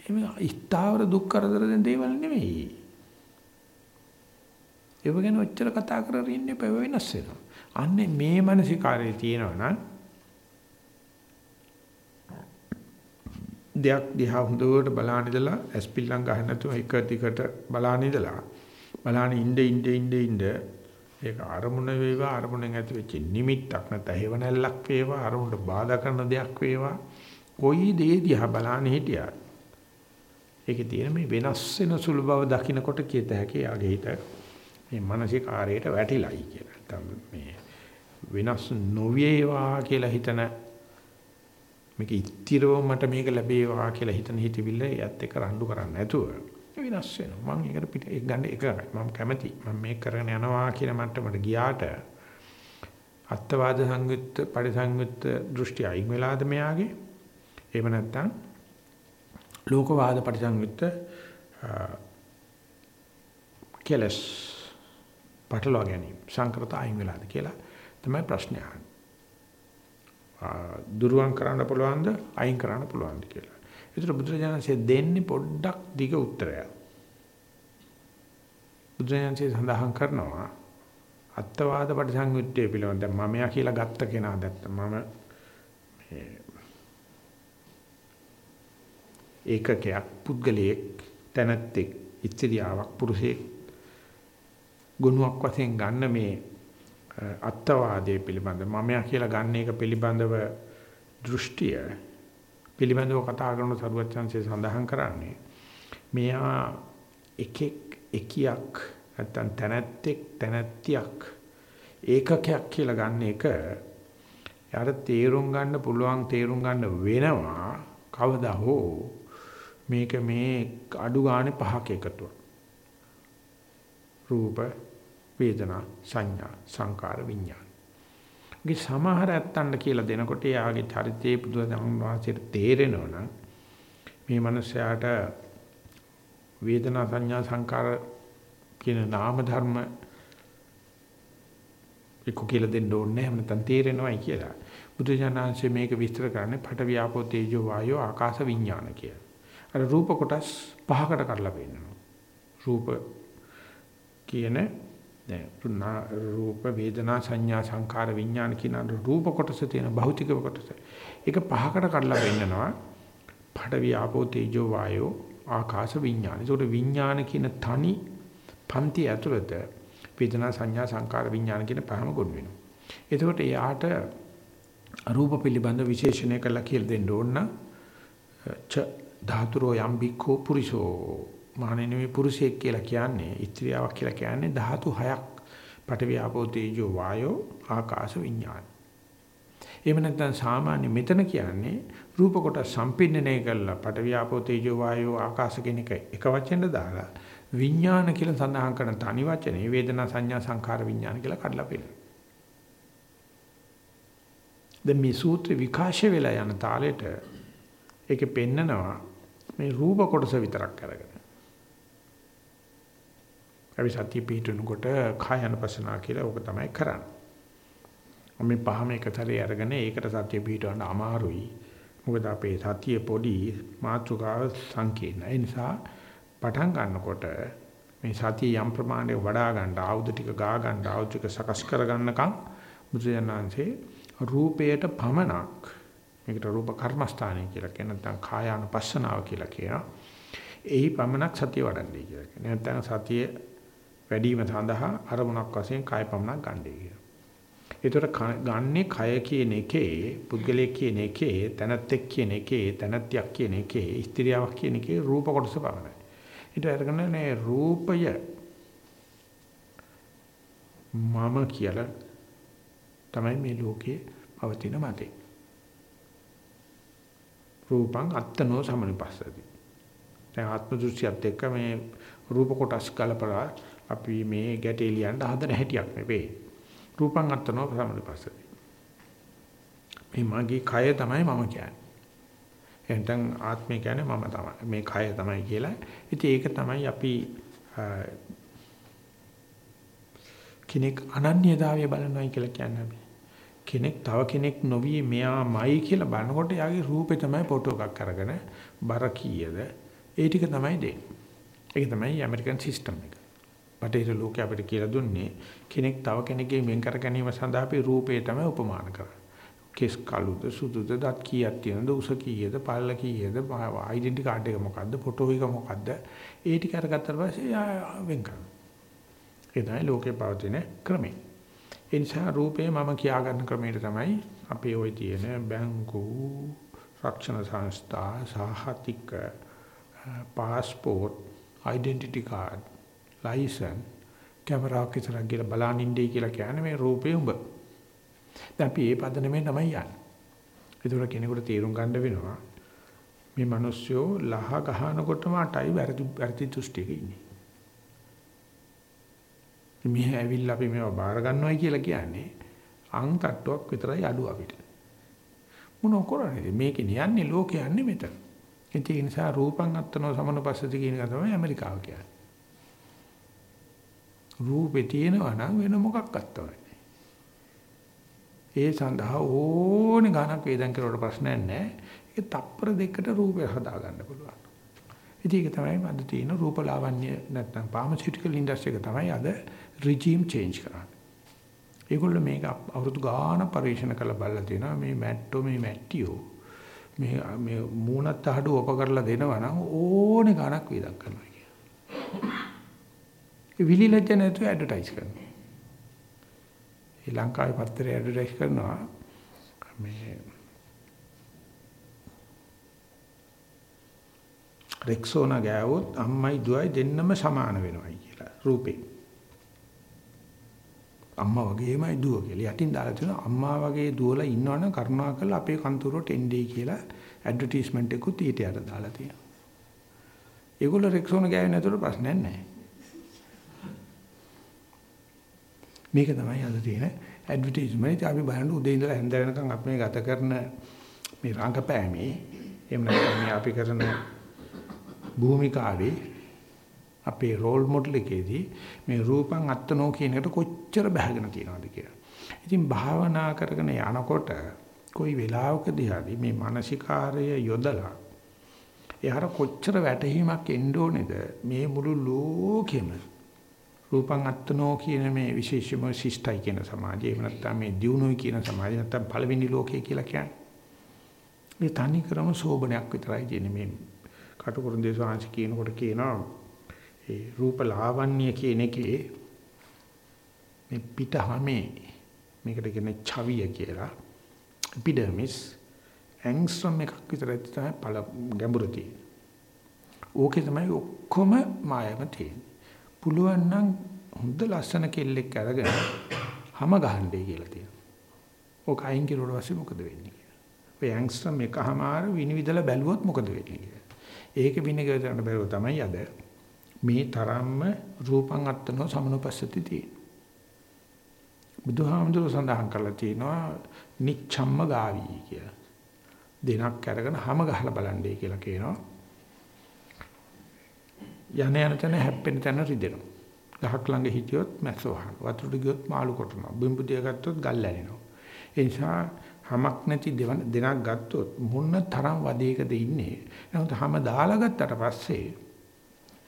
එහෙම ස්ථාවර දුක් කරදර දෙන දේවල් නෙමෙයි. ඒව ගැන ඔච්චර කතා කරගෙන ඉන්න එපා වෙනස් වෙනවා. අන්නේ මේ මානසිකාරයේ තියෙනවා නම් දෙයක් දිහා හොඳට බලාන ඉඳලා ඇස්පිල්ලම් ගහන්න නැතුව එක දිගට බලාන ඉඳලා බලාන ඉnde ඉnde ඉnde ඉnde ඒක අරමුණ වේවා අරමුණෙන් ඇති වෙච්ච නිමිත්තක් නැත්නම් හේවණල්ලක් වේවා අරමුණට බාධා කරන දෙයක් වේවා කොයි දේ දිහා බලාන හිටියත් ඒකේ තියෙන මේ වෙනස් වෙන සුළු බව දකිනකොට කියත හැකි යාගේ හිත මේ මානසික ආරයට වැටිලායි කියලා. නැත්නම් මේ වෙනස් නොවේවා කියලා හිතන මේක ඉතිරව මට මේක ලැබේවා කියලා හිතන හිතවිල්ල යත් එක්ක රණ්ඩු කරන්නේ නැතුව වෙනස් වෙනවා. මම ඒකට පිට ඒක ගන්න එකයි. මම කැමති. මම මේක කරගෙන යනවා කියන මට්ටමට ගියාට අත්වාද සංයුත්ත පරිසංයුත්ත දෘෂ්ටි අයින් වෙලාද මෙයාගේ? එහෙම නැත්නම් ලෝකවාද පරිසංයුත්ත කෙලස් පටලවා ගැනීම සංකෘත අයින් වෙලාද කියලා තමයි ප්‍රශ්නය අහන්නේ. දුරුවන් කරන්න පුළුවන්ද අයින් කරන්න පුළුවන්ද කියලා. ඒතර බුදුරජාණන්සේ දෙන්නේ පොඩ්ඩක් දිග උත්තරයක්. බුදුරජාණන්සේ සඳහන් කරනවා අත්වාද පරිසංයුත්තේ පිළිබඳ මමයා කියලා ගත්ත කෙනා දැත්ත මම ඒකකයක් පුද්ගලයෙක් තැනැත්තෙක් ඉත්‍ත්‍යාවක් පුරුෂයෙක් ගුණයක් වශයෙන් ගන්න මේ අත්වාදයේ පිළිබඳ මමයා කියලා ගන්න එක පිළිබඳව දෘෂ්ටිය පිළිබඳව කතා කරන සරුවචන්සේ සඳහන් කරන්නේ. මෙයා එකෙක් එකියක් නැත්තම් තැනැත්තෙක් තැනැත්තියක් ඒකකයක් කියලා ගන්න එක යාට තේරුම් ගන්න පුළුවන් තේරුම් ගන්න වෙනවා කවදා හෝ මේක මේ අඩු ගානේ පහක එකතුවක් රූප වේදනා සංඥා සංකාර විඥාන. මේ සමහර ඇත්තන්ට කියලා දෙනකොට යාගේ චරිතයේ බුදුදහම වාසියට තේරෙනවා නම් මේ මනුස්සයාට වේදනා සංඥා සංකාර කියන නාම ධර්ම එක්ක කියලා දෙන්න ඕනේ නැහැ නැත්නම් තේරෙනවයි කියලා. බුදුජානනාංශයේ මේක විස්තර කරන්නේ පඨ වියාපෝ තේජෝ වායෝ ආකාශ විඥාන කියලා. අර රූප කොටස් පහකට කඩලා පෙන්නනවා. රූප කියන දැන් රූප වේදනා සංඥා සංකාර විඥාන කියන රූප කොටස තියෙන භෞතික කොටස. ඒක පහකට කඩලා පෙන්නනවා. පඨ වියාපෝ තේජෝ වායෝ ආකාශ විඥාන. ඒකට විඥාන කියන තනි පන්ති ඇතුළත වේදනා සංඥා සංකාර විඥාන කියන පහම ගොනු වෙනවා. එතකොට එයාට රූප පිළිබඳ විශේෂණය කළා කියලා දෙන්න ඕන ච ධාතුරෝ යම් බික්ඛෝ පුරිසෝ මහණෙනි මේ පුරුෂයෙක් කියලා කියන්නේ ස්ත්‍රියාවක් කියලා කියන්නේ ධාතු හයක් පඨවි ආපෝ තේජෝ වායෝ ආකාශ විඥාන. එහෙම නැත්නම් සාමාන්‍ය මෙතන කියන්නේ රූප කොට සම්පින්නණය කරලා පඨවි ආපෝ තේජෝ වායෝ ආකාශ කියන එක එක වචෙන්ද දාලා විඥාන කියලා සඳහන් කරන තනි වචනේ වේදනා සංඥා සංඛාර විඥාන කියලා කඩලා පෙන්නනවා. දැන් මේ සූත්‍ර විකාශය වෙලා යන තාලෙට ඒකේ පෙන්නනවා මේ රූප කොටස විතරක් අරගෙන. අපි සතිය පිටුනකොට කායන පසනා කියලා ඕක තමයි කරන්නේ. මේ පහම එකතරේ අරගෙන ඒකට සතිය පිටවන්න අමාරුයි. මොකද අපේ සතිය පොඩි මාතෘකාව සංකීර්ණ. ඒ නිසා පටන් ගන්නකොට මේ සතිය යම් ප්‍රමාණයක වඩා ගන්න ආයුධ ටික ගා ගන්න ආයුධ ටික සකස් කර ගන්නකම් බුදුජානන්සේ රූපයට පමණක් මේකට රූප කර්මස්ථානය කියලා කියන නැත්නම් කායානුපස්සනාව කියලා කියනවා. එහි පමණක් සතිය වඩන්නේ කියලා කියනවා. නැත්නම් සතිය වැඩිම සඳහා අරමුණක් වශයෙන් කාය පමණක් ගන්නයි කියනවා. ඒතර ගන්නේ කය කියන එකේ පුද්ගලයෙක් කියන එකේ තනත්තෙක් කියන එකේ තනත්තියක් කියන එකේ ස්ත්‍රියාවක් කියන එකේ රූප කොටස පමණයි. ඊට අරගෙන මේ රූපය මම කියලා තමයි මේ ලෝකේ පවතින මතේ. රූපං අත්තනෝ සමනිපස්සති. දැන් ආත්ම දෘෂ්ටියත් එක්ක මේ රූප කොටස් කලපලා අපි මේ ගැටේ ලියන්න හදන හැටියක් නෙවෙයි. රූපං අත්තනෝ සමනිපස්සති. මේ මගේ කය තමයි මම කියන්නේ. එහෙනම් ආත්මය කියන්නේ මම තමයි. මේ කය තමයි කියලා. ඉතින් ඒක තමයි අපි කෙනෙක් අනන්‍යතාවය බලනවායි කියලා කියන්නේ අපි. කෙනෙක් තව කෙනෙක් නොවි මෙයාමයි කියලා බලනකොට යාගේ රූපේ තමයි ෆොටෝ එකක් අරගෙන බර කීයද ඒ ටික තමයි දෙන්නේ. ඒක තමයි ඇමරිකන් සිස්ටම් එක. බටහිර ලෝකයේ අපිට කියලා දුන්නේ කෙනෙක් තව කෙනෙක්ගේ වෙන් කර ගැනීම සඳහා අපි රූපේ තමයි උපමාන කරන්නේ. කෙස් කළුද සුදුද දත් කීයක් තියෙනද උස කීයද පල්ල කීයද ඩෙන්ටි කාඩ් එක මොකද්ද ෆොටෝ එක මොකද්ද ඒ ටික අරගත්තට පස්සේ වෙන් කරනවා ඒ තමයි ලෝකේ පවතින ක්‍රමය ඒ නිසා රූපේ මම කියා ගන්න ක්‍රමයට තමයි අපේ ওই තියෙන බැංකු රක්ෂණ සංස්ථා සහතික පාස්පෝර්ට් ඩෙන්ටිටි කාඩ් ලයිසන් කැමරාවක් විතර ගිහලා බලන් ඉන්නේ කියලා කියන්නේ මේ රූපේ උඹ දැන් අපි ඒ පදනමේ තමයි යන්නේ. ඒතර කෙනෙකුට තීරුම් ගන්න වෙනවා මේ මිනිස්සු ලහ ගහනකොටම අටයි වැරදි වැරදි දෘෂ්ටියක ඉන්නේ. මේ ඇවිල්ලා අපි මේවා බාර ගන්නවයි කියලා කියන්නේ අං තට්ටුවක් විතරයි අඩු අපිට. මොන කරන්නේ මේකේ යන්නේ ලෝකේ යන්නේ මෙතන. ඒ නිසා රූපං අත්තනෝ සමනපස්සති කියන එක තමයි ඇමරිකාව කියන්නේ. රූපේ තියෙනවා නම් වෙන මොකක්වත් නැහැ. ඒ සඳහා ඕනේ ගණක් වේදන් කෙරුවට ප්‍රශ්නයක් නැහැ. ඒක තප්පර දෙකකට රූපය හදා ගන්න පුළුවන්. ඉතින් ඒක තමයි අද තියෙන රූප ලාවන්‍ය නැත්නම් ෆාමසිටිකල් ඉන්ඩස්ට්‍රි එක තමයි අද රිජීම් චේන්ජ් කරන්නේ. ඒගොල්ලෝ මේක අවුරුදු ගාන පරිශන කරලා බලලා තියෙනවා මේ මැට්ටෝ මේ මැට්ටියෝ මේ මේ මූණත් අහඩු ඔප කරලා දෙනවා නම් ඕනේ ගණක් වේදන් කරනවා කියන. ඒ විලිලජ්ජ නැතුව ඇඩ්වර්ටයිස් කරනවා. ශ්‍රී ලංකාවේ පත්තරේ ඇඩ්වර්ටයිස් කරනවා මේ රෙක්සෝනා ගෑවොත් අම්මයි දුවයි දෙන්නම සමාන වෙනවයි කියලා රූපේ. අම්මා වගේමයි දුව කියලා. යටින් දාලා තියෙනවා අම්මා වගේ දුවලා ඉන්නවනම් කරුණාකරලා අපේ කන්තරුවට එන්නේ කියලා ඇඩ්වර්ටයිස්මන්ට් එකකුත් ඊට යට දාලා තියෙනවා. ඒගොල්ලෝ රෙක්සෝනා ගෑවෙන්නේ නැතුව ප්‍රශ්නයක් නැහැ. මේක තමයි අද තියෙන ඇඩ්වර්ටයිස්මන්ට්. අපි බලන්න උදේ ඉඳලා හැන්ද වෙනකන් අපි මේ ගත කරන මේ රංගපෑමේ එහෙම නැත්නම් මේ අපි කරන භූමිකාවේ අපේ රෝල් මොඩල් එකේදී මේ රූපං අත්නෝ කියන එකට කොච්චර බහගෙන තියනවද කියලා. ඉතින් භාවනා කරගෙන යනකොට કોઈ වෙලාවකදී හරි මේ මානසිකාර්ය යොදලා එහර කොච්චර වැටහීමක් එන්න ඕනේද මේ මුළු ලෝකෙම රූපං අත්නෝ කියන මේ විශේෂම ශිෂ්ටයි කියන සමාජය එහෙම නැත්නම් මේ දියුණුවයි කියන සමාජය නැත්නම් පළවෙනි ලෝකය කියලා කියන්නේ. මේ තනි ක්‍රම සෝබනයක් විතරයි තියෙන්නේ මේ කටුකුරුන් දේශාංශ කියනකොට කියනවා ඒ රූප ලාවන්‍ය කියන එකේ මේ පිටහමේ මේකට කියන්නේ ඡවිය කියලා එපිඩර්මිස් ඇන්ග්ස්ට්‍රොම් එකක් විතරයි තමයි පළ ගැඹුරු තියෙන්නේ. ඕකේ තමයි ඔක්කොම මායම තියෙන්නේ. පුළුවන් නම් හොඳ ලස්සන කෙල්ලෙක් අරගෙන හැම ගහන්නේ කියලා තියෙනවා. ඔක අයින් කරුවට පස්සේ මොකද වෙන්නේ කියලා. ඔය යන්ග්ස්ටර් එකමාර විනිවිදලා බැලුවොත් මොකද වෙන්නේ කියලා. ඒක විනිවිද ගන්න බැරුව තමයි අද මේ තරම්ම රූපං අත්තනෝ සමනුපස්සති තියෙන්නේ. බුදුහාමුදුර සඳහන් කරලා තියෙනවා නිච්ඡම්ම ගාවි කියලා. දිනක් අරගෙන හැම ගහලා බලන්නේ කියලා කියනවා. යන යන තැන හැප්පෙන තැන රිදෙනවා. ගහක් ළඟ හිටියොත් මැස්ස වහන. වතුරට ගියොත් මාළු කොටනවා. බිම්බුදිය ගත්තොත් ගල් ඇලෙනවා. ඒ නිසා හමක් නැති දෙනක් ගත්තොත් මොන තරම් වදයකද ඉන්නේ. නමුත් හැම දාලා ගත්තට පස්සේ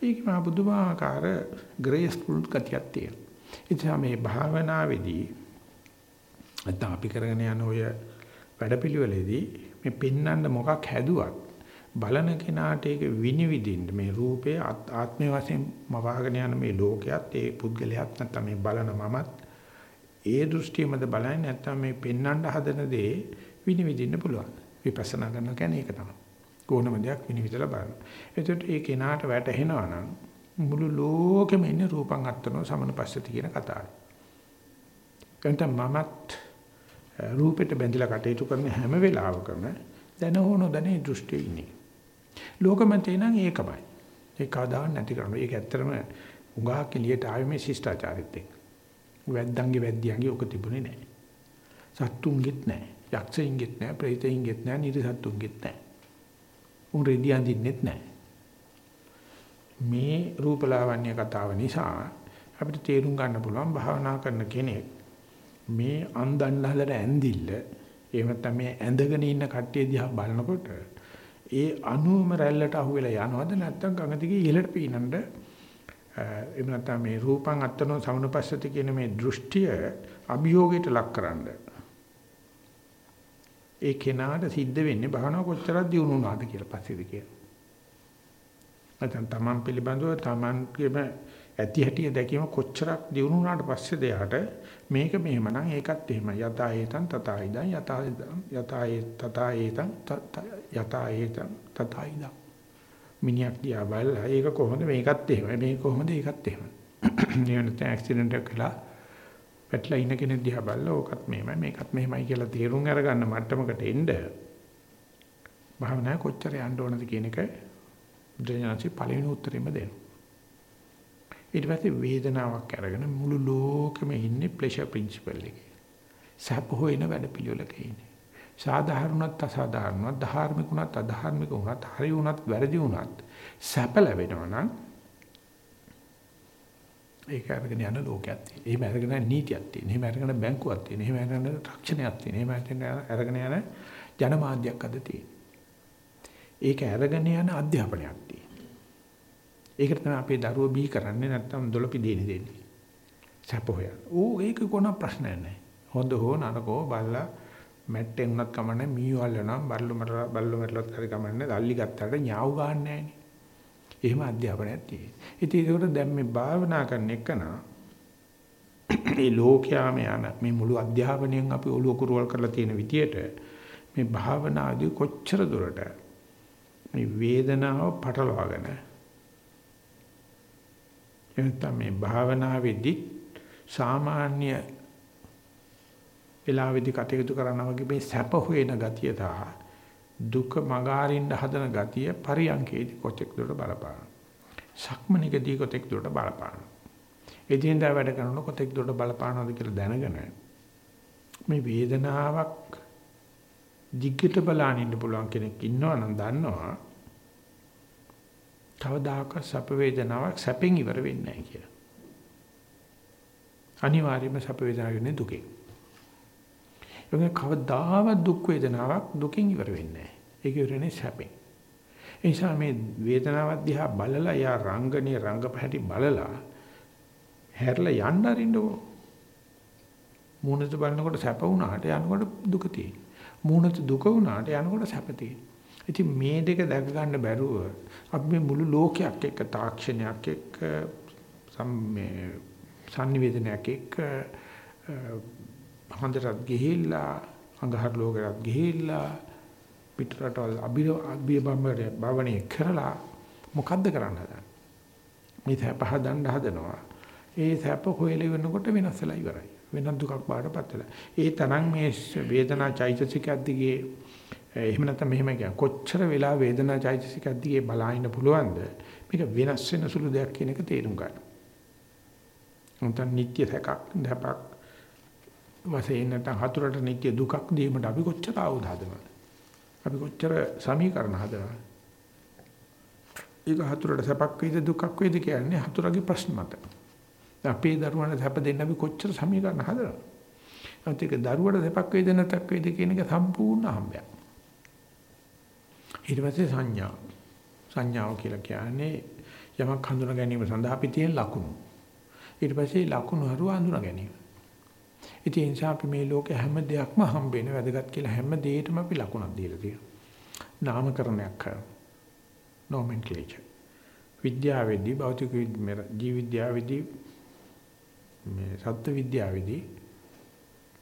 ඒක මා බුදුමාකාර ග්‍රේස්ෆුල් කතියක් තියෙනවා. ඉතින් මේ භාවනාවේදී නැත්නම් අපි කරගෙන යන ඔය වැඩපිළිවෙලේදී මේ පෙන්වන්න මොකක් හැදුවත් බලන කෙනාට ඒක විනිවිදින්න මේ රූපේ ආත්මය වශයෙන් මවාගෙන යන මේ ලෝකයක් ඒ පුද්ගලයාත් නැත්නම් මේ බලන මමත් ඒ දෘෂ්ටියමද බලන්නේ නැත්නම් මේ පෙන්වන්න හදන දේ විනිවිදින්න පුළුවන් විපස්සනා කරනවා කියන්නේ ඒක තමයි ඕනම දෙයක් විනිවිදලා බලන්න එතකොට ඒ කෙනාට වැටහෙනවා නම් මුළු ලෝකෙම ඉන්නේ රූපං අත්තනෝ සමනපස්සති කියන කතාව. එතන මමත් රූපෙට බැඳිලා කටයුතු කරන හැම වෙලාවකම දැන හොනෝ දැනේ දෘෂ්ටියේ ඉන්නේ. ලෝකමතේ නම් ඒකමයි. ඒක කවදා නැති කරනවා. ඒක ඇත්තටම උගාක් එළියට ආවේ මේ ශිෂ්ටාචාරෙත් එක්ක. වැද්දන්ගේ වැද්දියන්ගේ ඔක තිබුණේ නැහැ. සත්තුන්ගෙත් නැහැ. යක්ෂයින්ගෙත් නැහැ. ප්‍රේතයින්ගෙත් නැහැ. නිර්සත්තුන්ගෙත් නැහැ. උන් රෙදියන් දින්නෙත් නැහැ. මේ රූපලාවන්‍ය කතාව නිසා අපිට තේරුම් ගන්න පුළුවන් භාවනා කරන කෙනෙක් මේ අන්දන්න හලර ඇඳිල්ල එහෙම නැත්නම් මේ ඇඳගෙන ඉන්න කට්ටිය දිහා බලනකොට ඒ අණුවම රැල්ලට අහු වෙලා යනවද? නැත්නම් ගඟ දිගේ ඉහළට පීනන්න එහෙම නැත්නම් මේ රූපං අත්තනෝ සමනුපස්සති කියන මේ දෘෂ්ටිය අභියෝගයට ලක්කරනද ඒ කෙනාට සිද්ධ වෙන්නේ භවනා කොච්චරක් දියුණු වුණාද කියලා පස්සේද කියලා. නැත්නම් Taman පිළිබඳව Tamanගේම ඇති හැටි දැකීම කොච්චරක් දියුණු වුණාට පස්සේද යාට? මේක මෙහෙමනම් ඒකත් එහෙමයි. යතා හේතං තතා ඉදං යතා යතා තතා හේතං යතා හේතං තතා ඉදං. මිනිහක් දිහා බලලා ඒක කොහොමද? මේකත් එහෙමයි. මේක කොහොමද? ඒකත් එහෙමයි. නිවනට ඇක්සිඩන්ට් එකක් වෙලා පැටලා ඉන්න කෙනෙක් දිහා බලලා ඕකත් මෙහෙමයි මේකත් මෙහෙමයි කියලා තේරුම් අරගන්න මට්ටමකට එන්න භාවනා කොච්චර යන්න ඕනද කියන එක බුදුරජාණන්සේ පළවෙනි උත්තරෙම දෙනවා. ඊට පස්සේ වේදනාවක් අරගෙන මුළු ලෝකෙම ඉන්නේ ප්ලෙෂර් ප්‍රින්සිපල් එකේ. සැප හොයන වැඩ පිළිවෙලක ඉන්නේ. සාධාරණවත් අසාධාරණවත් ධාර්මික උනත් අධාර්මික උනත් හරි උනත් වැරදි උනත් සැප ලැබෙනවා නම් ඒක අරගෙන යන ලෝකයක් තියෙනවා. එහෙම අරගෙන නීතියක් තියෙනවා. එහෙම අරගෙන බැංකුවක් තියෙනවා. එහෙම අරගෙන රක්ෂණයක් තියෙනවා. එහෙම අරගෙන යන ජනමාධ්‍යයක් අද තියෙනවා. ඒක අරගෙන යන අධ්‍යාපනයක් තියෙනවා. ඒකට තමයි අපේ දරුවෝ බිහි කරන්නේ නැත්තම් දොළපි දෙන්නේ දෙන්නේ. සැප හොයන. ඕ ඒක කොන ප්‍රශ්නයක් නැහැ. හොඳ හෝ නරකෝ බලලා මැට්ටෙන් උනත් කමන්නේ මීවල් වෙනවා බල්ලු මර බල්ලු මරලත් හරි කමන්නේ දල්ලි ගත්තාට ඥාව් ගන්න නැහනේ. එහෙම අධ්‍යාපනයක් තියෙනවා. ඉතින් ඒකට දැන් මේ භාවනා කරන එකන මේ ලෝකයාම යන මේ මුළු අධ්‍යාපනයෙන් අපි ඔලුව කුරුවල් කරලා තියෙන විදියට මේ භාවනාදී කොච්චර දුරට මේ වේදනාව පටලවාගෙන එතන මේ භාවනාවේදී සාමාන්‍ය වෙලාවේදී කටයුතු කරනවා වගේ මේ සැප හොයන ගතිය සහ දුක මගහරින්න හදන ගතිය පරියන්කේදී කොච්චර දුරට බලපාන. සක්මණේකදී කොච්චර දුරට බලපාන. එදිනෙදා වැඩ කරනකොට කොච්චර දුරට බලපානවද කියලා දැනගෙන මේ වේදනාවක් දිග්ගට බලන්න ඉන්න පුළුවන් කෙනෙක් ඉන්නවා නම් දන්නවා කවදාක සැප වේදනාවක් සැපෙන් ඉවර වෙන්නේ නැහැ කියලා. අනිවාර්යයෙන්ම සැප වේදනාවක් වෙන්නේ දුකෙන්. ඒක කවදාවත් දුක් වේදනාවක් දුකින් ඉවර වෙන්නේ නැහැ. ඒක ඉවරනේ සැපෙන්. ඒ නිසා මේ වේදනාවක් දිහා බලලා යා රංගනේ රංගපැටි බලලා හැරලා යන්න අරින්නකෝ. මූණට බලනකොට සැප වුණාට යනකොට දුක තියෙනවා. මූණට දුක වුණාට යනකොට සැප තියෙනවා. ඉතින් මේ දෙක දැක ගන්න බැරුව අපි මේ මුළු ලෝකයක් එක්ක තාක්ෂණයක් එක්ක මේ sannivedanayak එක්ක හන්දරත් ගිහිල්ලා අඟහර ලෝකයට ගිහිල්ලා පිටරටවල් අභිය භවණේ කරලා මොකද්ද කරන්න හදන්නේ? මේ සැප හදන්න හදනවා. ඒ සැප හොයලා වෙනකොට වෙනස් වෙලා ඉවරයි. වෙනත් දුකක් බාටපත් වෙලා. ඒ තරම් මේ වේදනා චෛතසිකයක් දිගේ එහෙම නැත්නම් මෙහෙම කියන කොච්චර වෙලා වේදනා චෛතසිකයක් දිගේ බලාගෙන පුළුවන්ද? මේක වෙනස් වෙන සුළු දෙයක් කියන එක තේරුම් ගන්න. උන්ට නිට්ටය සැකක් දැපක් වශයෙන් නැත්නම් හතුරට නිට්ටය දුකක් දීමට අපි කොච්චර ආවුද හදනවද? අපි කොච්චර සමීකරණ හදනවද? ඒක හතුරට සැපක් වේද දුකක් වේද කියන්නේ හතුරගේ ප්‍රශ්න මත. අපේ දරුවන්ට සැප දෙන්න අපි කොච්චර සමීකරණ හදනවද? අන්තික දරුවට සැපක් වේද නැතක් වේද කියන එක සම්පූර්ණ හම්බයක්. ඊට පස්සේ සංඥා. සංඥාව කියලා කියන්නේ යමක් හඳුනා ගැනීම සඳහා අපි තියෙන ලකුණු. ඊට පස්සේ ලකුණු හරුව හඳුනා ගැනීම. ඉතින් ඒ නිසා අපි මේ ලෝකේ හැම දෙයක්ම හම්බ වෙන වැදගත් කියලා හැම දෙයකටම අපි ලකුණක් දීලා තියෙනවා. නාමකරණයක් කරනවා. nomenclature. විද්‍යාවේදී භෞතික ජීව විද්‍යාවේදී මේ සත්ත්ව විද්‍යාවේදී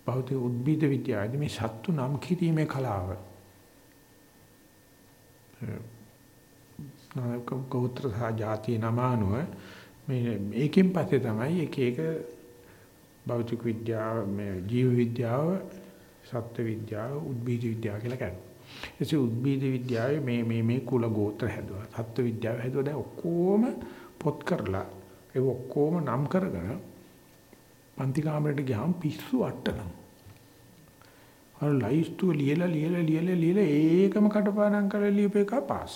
භෞතික උද්භිද විද්‍යාවේදී මේ සත්තු නම් කිරීමේ කලාව ගෝත්‍ර සහ ಜಾති නමානුව මේ ඒකෙන් පස්සේ තමයි එක එක භෞතික විද්‍යාව මේ ජීව විද්‍යාව සත්ත්ව විද්‍යාව උද්භිද විද්‍යාව කියලා කියනවා. එසේ උද්භිද විද්‍යාවේ මේ මේ මේ කුල ගෝත්‍ර හැදුවා. සත්ත්ව විද්‍යාව හැදුවා. දැන් ඔක්කොම පොත් කරලා ඒ ඔක්කොම නම් කරගෙන පන්ති කාමරයට ගියාම පිස්සු අට්ටනම්. අර ලයිස්තුව ලියලා ලියලා ලියලා ලියලා ඒකම කටපාඩම් කරලා ලියපේක පාස්.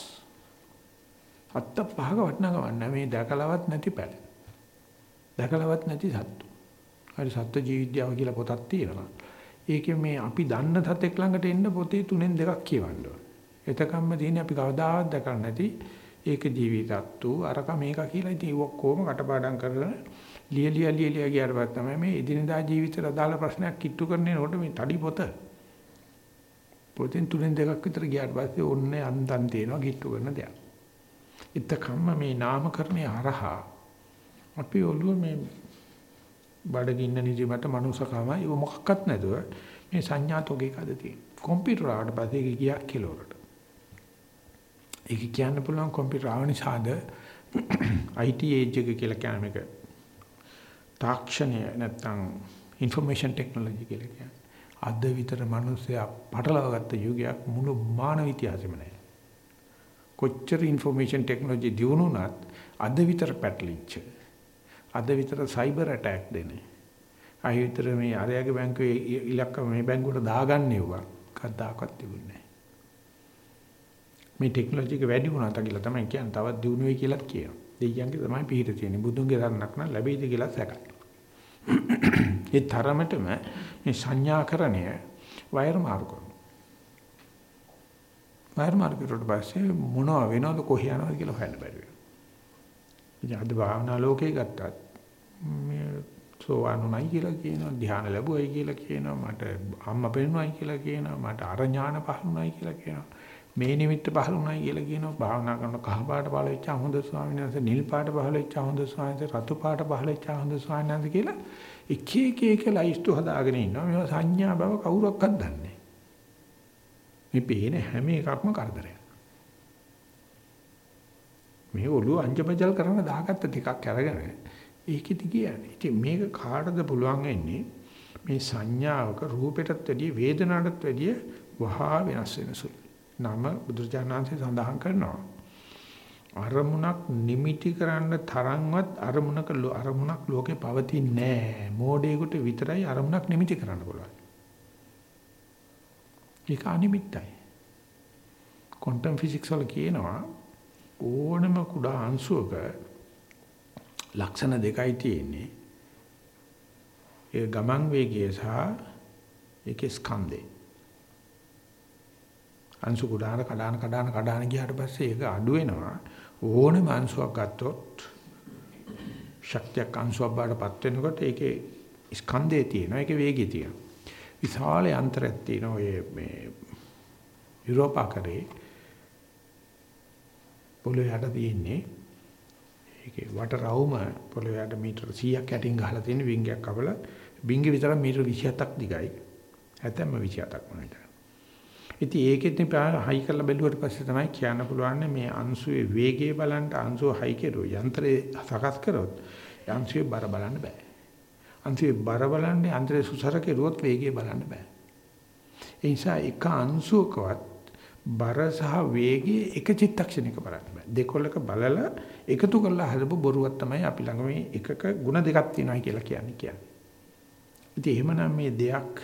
අත්ත පහක වටනකම නැහැ මේ දැකලවත් නැති පැල. දැකලවත් නැති සත්තු. හරි සත්ත්ව ජීවිද්‍යාව කියලා පොතක් තියෙනවා. ඒකේ මේ අපි දන්න සතෙක් ළඟට එන්න පොතේ තුනෙන් දෙකක් කියවන්න ඕනේ. එතකම්ම තියෙන්නේ අපි කවදාවත් දැකලා නැති ඒක ජීවිතත්තු අරක මේක කියලා ඉතින් ඔක්කොම කටපාඩම් කරගෙන ලියලිය ලියලිය ගියාට පස්සේ තමයි මේ එදිනදා ජීවිතේට අදාළ ප්‍රශ්නයක් කිට්ටු කරන්නේකොට මේ තඩි පොත පොතෙන් තුනෙන් දෙකක් විතර ගියාට පස්සේ ඕන්නේ අන්තම් තියෙනවා කිට්ටු කරන දෙයක්. ඉතකම්ම මේ නාමකරණය හරහා අපි ඔළුව මේ බඩගින්න නිදිමත මනුසකම ඒව මොකක්වත් නැතුව මේ සංඥාත් ඔගේ කද තියෙන. කම්පියුටර් ආවට පස්සේ ඒක ගියා කෙලවරට. ඒක කියන්න පුළුවන් කම්පියුටර් ආව නිසාද IT age එක කියලා කියන මේක තාක්ෂණය නැත්තම් ইনফরমේෂන් ටෙක්නොලොජි කියලා කියන්නේ. අද විතර මිනිස්සයා පටලවාගත්ත යුගයක් මුළු මානව ඉතිහාසෙම නැහැ. කොච්චර ইনফরমේෂන් ටෙක්නොලොජි දියුණු වුණත් අද විතර පැටලිච්චා අද විතර සයිබර් ඇටැක් දෙන්නේ. අය විතර මේ අරයාගේ බැංකුවේ ඉලක්ක මේ බැංකුවට දාගන්නේවා කද්දාකවත් තිබුණේ මේ ටෙක්නොලොජි එක වැඩි වුණා කියලා තමයි කියන්නේ තවත් දියුණු වෙයි කියලාත් කියනවා. දෙයියන්ගේ තමයි පිහිට තියෙන්නේ. බුදුන්ගේ ධර්මයක් නම් ලැබෙයිද කියලා සැකයි. ඒ තරමටම මේ සංඥාකරණය වෛර මාරු කරනවා. වෛර මාරු කරුවට පස්සේ මොනව වෙනවද කොහේ යනවද කියලා හොයන්න බැරි වෙනවා. ඉතින් අද භාවනා ලෝකේ ගත්තත් මේ සෝවාන් උනායි කියලා කියනවා ධ්‍යාන ලැබුවයි කියලා කියනවා මට අම්මා පෙන්නුවයි කියලා කියනවා මට අර ඥාන පහළුණයි කියලා කියනවා. මේ නිමිත්ත පහළුණයි කියලා කියනවා. භාවනා කරන කහ පාට පහළ වෙච්ච හොඳ ස්වාමීන් වහන්සේ නිල් පාට පහළ වෙච්ච හොඳ ස්වාමීන් වහන්සේ රතු පාට පහළ වෙච්ච හොඳ ස්වාමීන් වහන්සේ කියලා එක එක එක ලයිස්තු හදාගෙන ඉන්නවා. මේවා සංඥා බව කවුරක්වත් දන්නේ මේ පේන හැම එකක්ම කරදරයක්. මේ ඔළුව අංජබජල් කරන දාගත්ත ටිකක් අරගෙන ඒකෙදි කියන්නේ. ඉතින් මේක කාටද පුළුවන් වෙන්නේ මේ සංඥාවක රූපයටත් වැඩිය වේදනාවටත් වැඩිය වහා වෙනස් වෙන සුළු. නම බුදුරජාණන්සේ සඳහන් කරනවා. අරමුණක් නිමිටි කරන්න තරම්වත් අරමුණක අරමුණක් ලෝකේ පවතින්නේ නැහැ. මෝඩයෙකුට විතරයි අරමුණක් නිමිටි කරන්න පුළුවන්. ඒක අනිමිත්තයි. ක්වොන්ටම් ෆිසික්ස් වල කියනවා ඕනම කුඩා අංශුවක ලක්ෂණ දෙකයි තියෙන්නේ. ඒ ගමන් වේගය සහ ඒකේ ස්කන්ධේ. අංශු කුඩාන කඩාන කඩාන කඩාන ගියාට පස්සේ ඒක අඩු වෙනවා. ඕනම අංශුවක් ගත්තොත් ශක්තියක් අංශුවක් බාටපත් වෙනකොට ඒකේ ස්කන්ධේ තියෙනවා. ඒකේ වේගය තියෙනවා. විශාල යන්ත්‍රයක් තියෙනවා ඔය මේ යුරෝපාකරේ පොළොවේ යට තියෙන්නේ ඒකේ වට රවුම පොළොවේ යට මීටර 100ක් යටින් ගහලා තියෙන වින්ගයක් කපලා වින්ග විතර මීටර 27ක් දිගයි. හැතැම්ම 27ක් වුණාට. ඉතින් ඒකෙත් හයි කරලා බැලුවට පස්සේ තමයි කියන්න පුළුවන් මේ අංශුවේ වේගය බලන්න අංශුව හයි කෙරුව යන්ත්‍රේ සකස් කරොත් අංශුවේ බර බලන්න බෑ. අංශුවේ බර බලන්නේ යන්ත්‍රේ සුසර කෙරුවොත් වේගය බලන්න බෑ. ඒ නිසා එක අංශුවකවත් බර සහ වේගයේ එක චිත්තක්ෂණයක බලන්න බෑ. දෙකොල්ලක බලලා එකතු කරලා හදපු බොරුවක් තමයි අපි ළඟ මේ එකක ಗುಣ දෙකක් තියෙනවා කියලා කියන්නේ කියන්නේ. ඉතින් එහෙමනම් මේ දෙයක්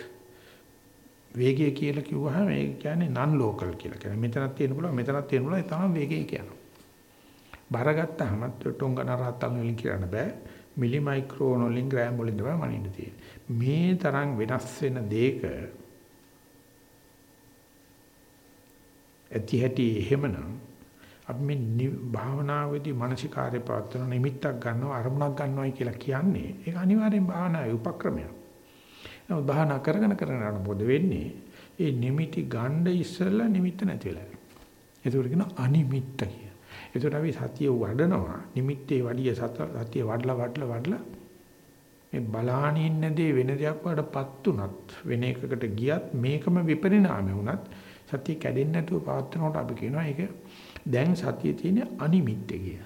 වේගය කියලා කිව්වහම ඒක කියන්නේ නන් ලෝකල් කියලා කියන්නේ. මෙතනක් තියෙන පුළුවන් මෙතනක් තියෙන පුළුවන් ඒ තමයි වේගය කියනවා. බර ගත්තාම ටොංගන රහතන් වලින් කියන්න බෑ. මිලි මයික්‍රෝන වලින් ග්‍රෑම් වලින් තමයි මනින්න තියෙන්නේ. මේ තරම් වෙනස් වෙන දෙයක ඇති හැටි එහෙමනම් අපි මේ භාවනාවේදී මානසිකාර්ය පවත්වන නිමිත්තක් ගන්නවා අරමුණක් ගන්නවායි කියලා කියන්නේ ඒක අනිවාර්යෙන් භාවනාවේ උපක්‍රමයක්. නමුත් භාවනා කරගෙන කරගෙන යනකොට වෙන්නේ ඒ නිමිටි ගන්න ඉස්සෙල්ලා නිමිත්ත නැති වෙලා යනවා. ඒකට කියන අනිමිත්ත කිය. ඒකට අපි සතිය වඩනවා නිමිත්තේ වැඩිය සතිය වඩලා වඩලා වඩලා මේ බලානින් නැදී වෙන දෙයක් වඩපත් උනත් වෙන එකකට ගියත් මේකම විපරිණාමය වුණත් සතිය කැඩෙන්නේ නැතුව පවත්නකොට අපි කියනවා ඒක දැන් සතියේ තියෙන අනිමිත්‍ය කිය.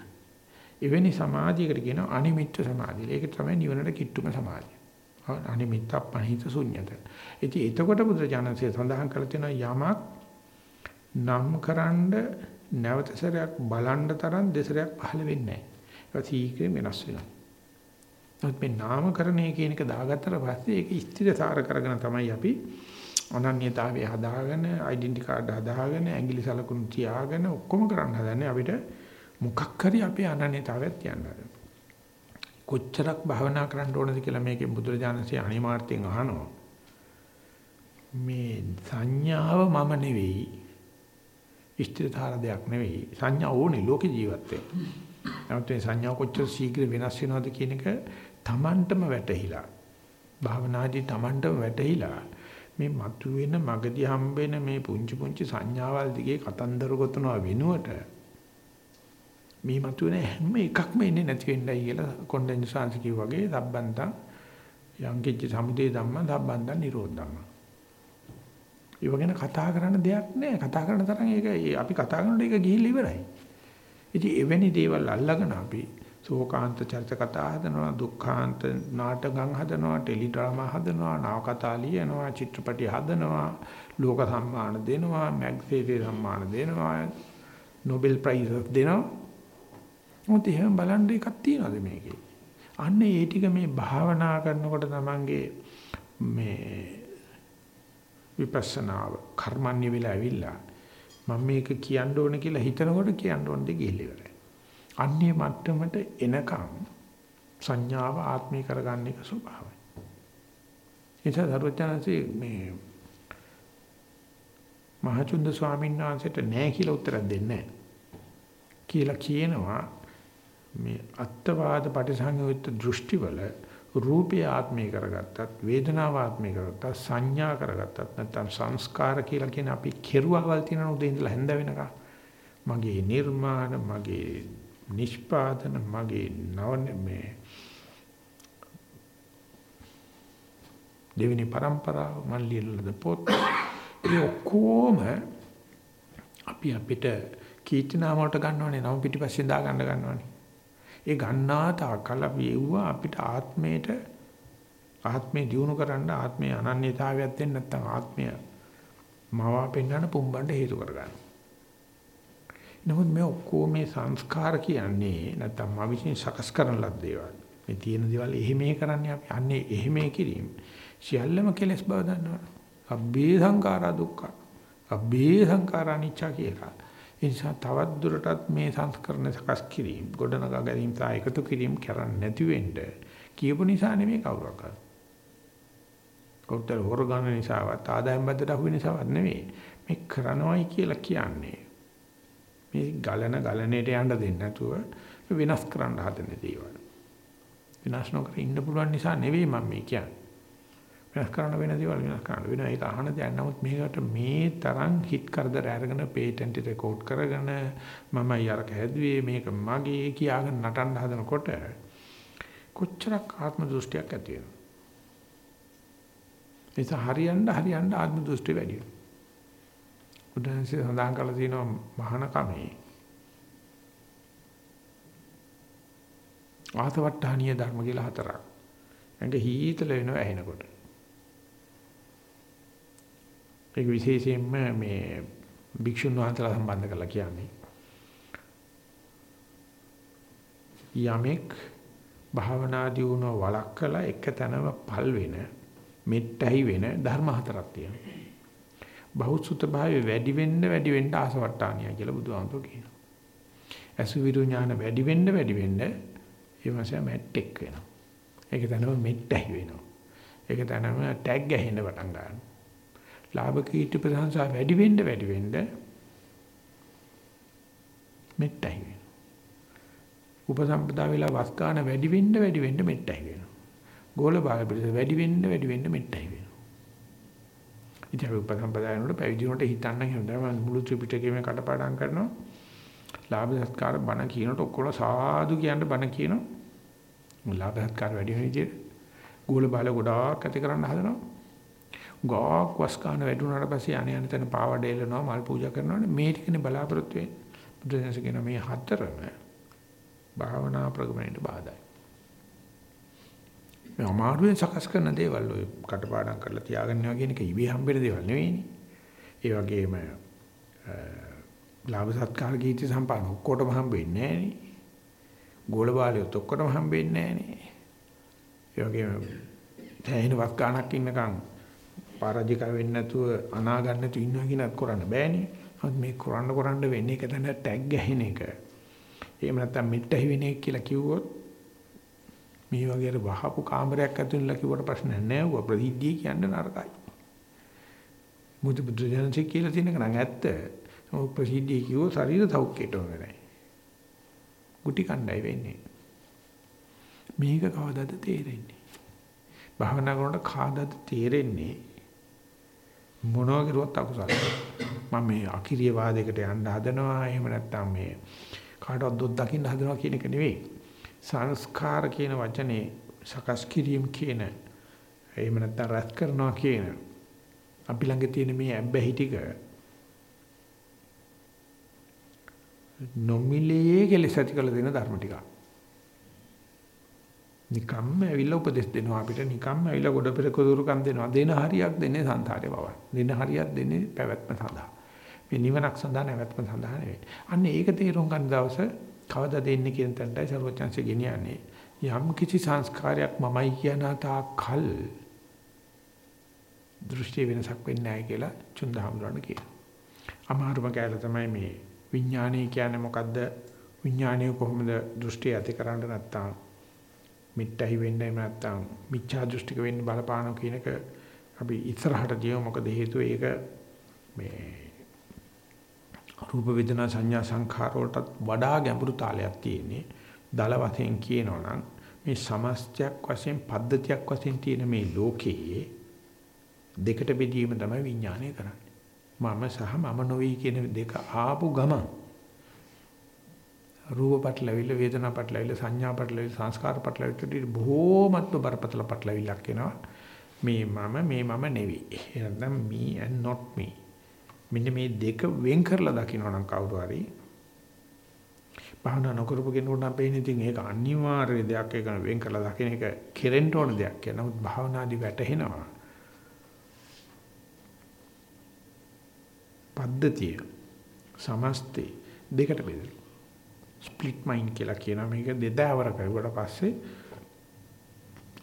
එවැනි සමාධියකට කියනවා අනිමිත්‍ය සමාධිය. ඒක තමයි නිවනට කිට්ටුම සමාධිය. අනිමිත්ත පහිත ශුන්‍යත. ඉතින් එතකොට බුදුරජාණන්සේ සඳහන් කරලා තියෙනවා යමක් නම්කරනද නැවත සැරයක් බලන්න තරම් දෙසරයක් පහළ වෙන්නේ නැහැ. ඒක සීක්‍රේ වෙනස් වෙනවා. නමුත් මේ නාමකරණය කියන එක දාගත්තට පස්සේ ඒක ස්ථිරසාර කරගෙන තමයි අපි අනන්‍යතාවය හදාගෙන ඩෙන්ටි කාඩ් හදාගෙන ඇඟිලි සලකුණු තියාගෙන ඔක්කොම කරන්න හදන්නේ අපිට මොකක් හරි අපේ අනන්‍යතාවයක් තියන්න කොච්චරක් භවනා කරන්න ඕනද කියලා මේකෙන් බුදුරජාණන්සේ අනිමාර්ථයෙන් අහනවා. මේ සංඥාව මම නෙවෙයි ඉෂ්ඨතර දෙයක් නෙවෙයි. සංඥා ඕනේ ලෝක ජීවත් වෙන්න. නමුත් මේ සංඥා කොච්චර ශීඝ්‍ර වෙනස් වෙනවද කියන එක Tamanටම වැටහිලා. භාවනාදී Tamanටම වැටහිලා. මේ මතුවෙන මගදී හම්බෙන මේ පුංචි පුංචි සංඥාවල් දිගේ කතන්දර ගොතනවා වෙනුවට මේ මතුවෙන හැම එකක්ම එන්නේ නැති වෙන්නයි කියලා කොණ්ඩඤ්ඤ සාංශ කිව්වා වගේ සම්බන්තං යංකිච්ච සමුදේ ධම්ම සම්බන්තං නිරෝධ ධම්ම. ඒ වගේන කතා කරන්න දෙයක් නෑ. කතා කරන තරම් ඒක අපි කතා කරනකොට ඒක ගිහිල්ලා ඉවරයි. ඉතින් එවැනි දේවල් අල්ලගෙන අපි ශෝකාන්ත චරිත කතා හදනවා දුක්ඛාන්ත නාටකම් හදනවා ටෙලි ඩ්‍රාමා හදනවා නවකතා ලියනවා චිත්‍රපටි හදනවා ලෝක සම්මාන දෙනවා මැග්සේසේ සම්මාන දෙනවා නොබෙල් ප්‍රයිස් දෙනවා. මොකද එහෙම බලන්න එකක් තියනද මේකේ? අන්න ඒ ටික මේ භාවනා කරනකොට තමන්ගේ මේ විපස්සනාව කර්මන්නේ වෙලා ඇවිල්ලා මම මේක කියන්න ඕන කියලා හිතනකොට කියන්න ඕන දෙ ගිහිල්ලා අන්නේ මට්ටමට එනකම් සංඥාව ආත්මී කරගන්න එක ස්වභාවයි. එතන දරුවචනන්සේ මේ මහචුන්ද ස්වාමීන් වහන්සේට නෑ කියලා උත්තර දෙන්නේ කියලා කියනවා මේ අත්වාද පටිසංයුක්ත දෘෂ්ටිවල රූපය ආත්මී කරගත්තත් වේදනාව ආත්මී කරගත්තත් සංඥා කරගත්තත් නැත්නම් සංස්කාර කියලා කියන අපි කෙරුවවල් තියෙන උදේ ඉඳලා හැන්ද වෙනකම් මගේ නිර්මාණ මගේ නිෂ්පාදන මගේ නව මේ දෙවෙනි પરම්පරාව මන් ලියලද පොත් ඒ ඔක්කොම අපි අපිට කීර්ති නාම වලට ගන්නවනේ නම පිටිපස්සෙන් දා ගන්න ගන්නවනේ. ඒ ගන්නා තාකල් අපි එව්වා අපිට ආත්මයට ආත්මේ දියුණු කරන්න ආත්මේ අනන්‍යතාවයක් දෙන්න නැත්නම් ආත්මය මවා පෙන්වන්න පුම්බන්න හේතු කරගන්න. නමුත් මේ ඔක්කොම මේ සංස්කාර කියන්නේ නැත්නම් මා විසින් සකස් කරන ලද දේවල්. මේ තියෙන දේවල් එහෙමේ කරන්නේ අපි අන්නේ එහෙමේ කිරීම. සියල්ලම කෙලස් බව දන්නවා. අබ්බේ සංඛාරා දුක්ඛ. අබ්බේ සංඛාරා නිච්ච කියලා. ඒ නිසා තවත් දුරටත් මේ සංස්කරණ සකස් කිරීම, ගොඩනගා ගැනීම සහ එකතු කිරීම කරන්නේ නැති වෙන්න කියපු නිසා නෙමෙයි කවුරක් කරන්නේ. කවුරුතර හොර ගන්න නිසාවත් ආදායම් බද්දට අහු වෙන නිසාවත් නෙවෙයි. මේ කරනවයි කියලා කියන්නේ. මේ ගලන ගලණයට යන්න දෙන්නේ නැතුව වෙනස් කරන්න හදන දේවල්. විනාශ නොකර ඉන්න පුළුවන් නිසා නෙවෙයි මම මේ කියන්නේ. වෙනස් කරන්න වෙන දේවල් වෙනස් කරන්න වෙනවා. ඒක අහන දෙයක්. නමුත් මේකට මේ තරම් හිට කරදර අරගෙන පේටන්ට් රෙකෝඩ් කරගෙන මම යරක හැදුවේ මේක මගේ කියාගෙන නටන්න හදනකොට කොච්චරක් ආත්ම දෘෂ්ටියක් ඇති වෙනවද? ඒක හරියන්න හරියන්න ආත්ම දෘෂ්ටි වැඩි වෙනවා. බුදුන්සේ සඳහන් කරලා තියෙනවා මහාන කමේ. ආතවට්ටහනීය ධර්ම කියලා හතරක්. ඇඟ හීතල වෙනවා ඇහෙනකොට. ඒක විශේෂයෙන්ම මේ භික්ෂුන් වහන්සේලා සම්බන්ධ කරලා කියන්නේ. යමෙක් භාවනාදී වුණ වළක්කලා එක තැනම පල් වෙන මෙට්ටයි වෙන ධර්ම හතරක් තියෙනවා. බහුසුත භාවය වැඩි වෙන්න වැඩි වෙන්න ආසවට්ටානිය කියලා බුදුහාමුදුරු කියනවා. අසුවිරු ඥාන වැඩි වෙන්න වැඩි වෙන්න ඒ මාසය මැට්ටෙක් වෙනවා. ඒක තනම මෙට්ටයි වෙනවා. ඒක තනම ටැග් ගහින්න පටන් ගන්නවා. ලාභ කීර්ති ප්‍රශංසා වැඩි වෙන්න වැඩි වෙන්න මෙට්ටයි වෙනවා. උපසම්පදා වෙලා වස් ගන්න වැඩි වෙන්න වැඩි වෙන්න මෙට්ටයි වෙනවා. ගෝල බාල පිළිස වැඩි වෙන්න වැඩි වෙන්න මෙට්ටයි වෙනවා. ඉතින් අපි උපසම්පදායනට පැවිදි වුණට හිතන්න හැමදාම මුළු ත්‍රිපිටකයේම කටපාඩම් කරනවා. ලාභ සත්කාර බණ කියනකොට ඔක්කොම සාදු කියන්න බණ කියනවා. ලාභ සත්කාර වැඩි වෙන විදිහට ගෝල බාල ගොඩාක් ඇති කරන්න හදනවා. ගාක් වස්කාන වැඩුණාට පස්සේ අනේ අනේ තන පාවඩේලනවා මල් පූජා කරනවානේ මේ ටිකනේ බලාපොරොත්තු වෙන්නේ. බුදුසසුන කියන මේ හතරම භාවනා ප්‍රගමණයට බාධායි. මේ අමාරුවෙන් සකස් කරන දේවල් ඔය කටපාඩම් කරලා තියාගන්නවා කියන එක ඉබේ හම්බෙන දේවල් නෙවෙයිනේ. ඒ වගේම ලාභ සත්කාර කීර්ති සම්පන්න ඔක්කොටම හම්බෙන්නේ නැහනේ. ගෝල බාලියොත් ඔක්කොටම හම්බෙන්නේ නැහනේ. ඒ වගේම තැහෙන වත් ගන්නක් ඉන්නකම් පරාජික වෙන්නේ නැතුව අනා ගන්න නැතුව ඉන්නවා කියනත් කරන්න බෑනේ. නමුත් මේ කරන්න කරන්න වෙන්නේ එක තැන ටැග් ගහන එක. එහෙම නැත්නම් මෙට්ටහි වෙන එක කියලා කිව්වොත් මේ වගේ අර වහපු කාමරයක් ඇතුළේ කිව්වට ප්‍රශ්නයක් නෑ ඌ ප්‍රසිද්ධිය කියන්නේ නරකයි. මුතු බුදුදහමේ කියලා තියෙන එක නම් ඇත්ත. ඌ ප්‍රසිද්ධිය කිව්වොත් ශරීර සෞඛ්‍යයට වෙන්නේ. ගුටි කණ්ඩායි වෙන්නේ. මේක කවදාද තේරෙන්නේ? භාවනා කරනකොට කාදාද තේරෙන්නේ? මොනවා කරුවත් අකුසල. මම මේ අකිරිය වාදයකට යන්න හදනවා. එහෙම නැත්නම් මේ කාටවත් දොස් දකින්න හදනවා කියන එක නෙවෙයි. සංස්කාර කියන වචනේ සකස් කිරීම කියන එහෙම නැත්නම් රැස් කරනවා කියන අපි ළඟ තියෙන මේ ඇබ්බැහි ටික නොමිලේ කෙලෙස ඇති කළ දෙන ධර්ම ටික. නිකම්ම ඇවිල්ලා උපදෙස් දෙනවා අපිට නිකම්ම ඇවිල්ලා ගොඩ පෙරක දුරුකම් දෙනවා. දෙන හරියක් දෙන්නේ සංසාරේ බව. දෙන හරියක් දෙන්නේ පැවැත්ම සඳහා. මේ නිවනක් සඳහා නැවැත්ම සඳහා නෙවෙයි. අන්න ඒක තේරුම් ගන්න දවසේ කවදා දෙන්නේ කියන තැනටයි සර්වඥාන්සේ ගෙනියන්නේ. යම් කිසි සංස්කාරයක් මමයි කියන තාකල් දෘෂ්ටි වෙනසක් වෙන්නේ නැහැ කියලා චුන්දහම්රණ කියනවා. අමාරුම කැල තමයි මේ විඥානය කියන්නේ මොකද්ද? විඥානය කොහොමද දෘෂ්ටි ඇති කරන්න නැත්තම් මිත්‍යයි වෙන්නේ නැත්තම් මිච්ඡා දෘෂ්ටික වෙන්න බලපානෝ කියන එක අපි ඉස්සරහට දියව මොකද හේතුව ඒක මේ රූප වේදනා සංඥා සංඛාර වලටත් වඩා ගැඹුරු තාලයක් තියෙන්නේ. දල වශයෙන් කියනවා නම් මේ සමස්තයක් වශයෙන් පද්ධතියක් වශයෙන් තියෙන මේ ලෝකයේ දෙකට බෙදීම තමයි විඥානය කරන්නේ. මම සහ මම නොවේ කියන දෙක ආපු ගමන් රූප පටලවිල්ල වේදනා පටලවිල්ල සංඥා පටලවිල්ල සංස්කාර පටලවිල්ල බොහෝමත්ම බරපතල පටලවිල්ලක් එනවා. මේ මම මේ මම නෙවෙයි. එහෙනම් me and not me. මෙන්න මේ දෙක වෙන් කරලා දකිනවා නම් කවුරු හරි භාවනා නොකරපු කෙනෙකුට නම් පේන්නේ ඉතින් ඒක අනිවාර්ය දෙයක් ඒක වෙන් කළා දකින්න එක කෙරෙන්න ඕන දෙයක් කියලා. නමුත් භාවනාදී වැටහෙනවා. පද්ධතිය සමස්තේ දෙකට බෙදලා. ස්ප්ලිට් මයින්ඩ් කියලා කියනවා මේක දෙදාවර කරුවට පස්සේ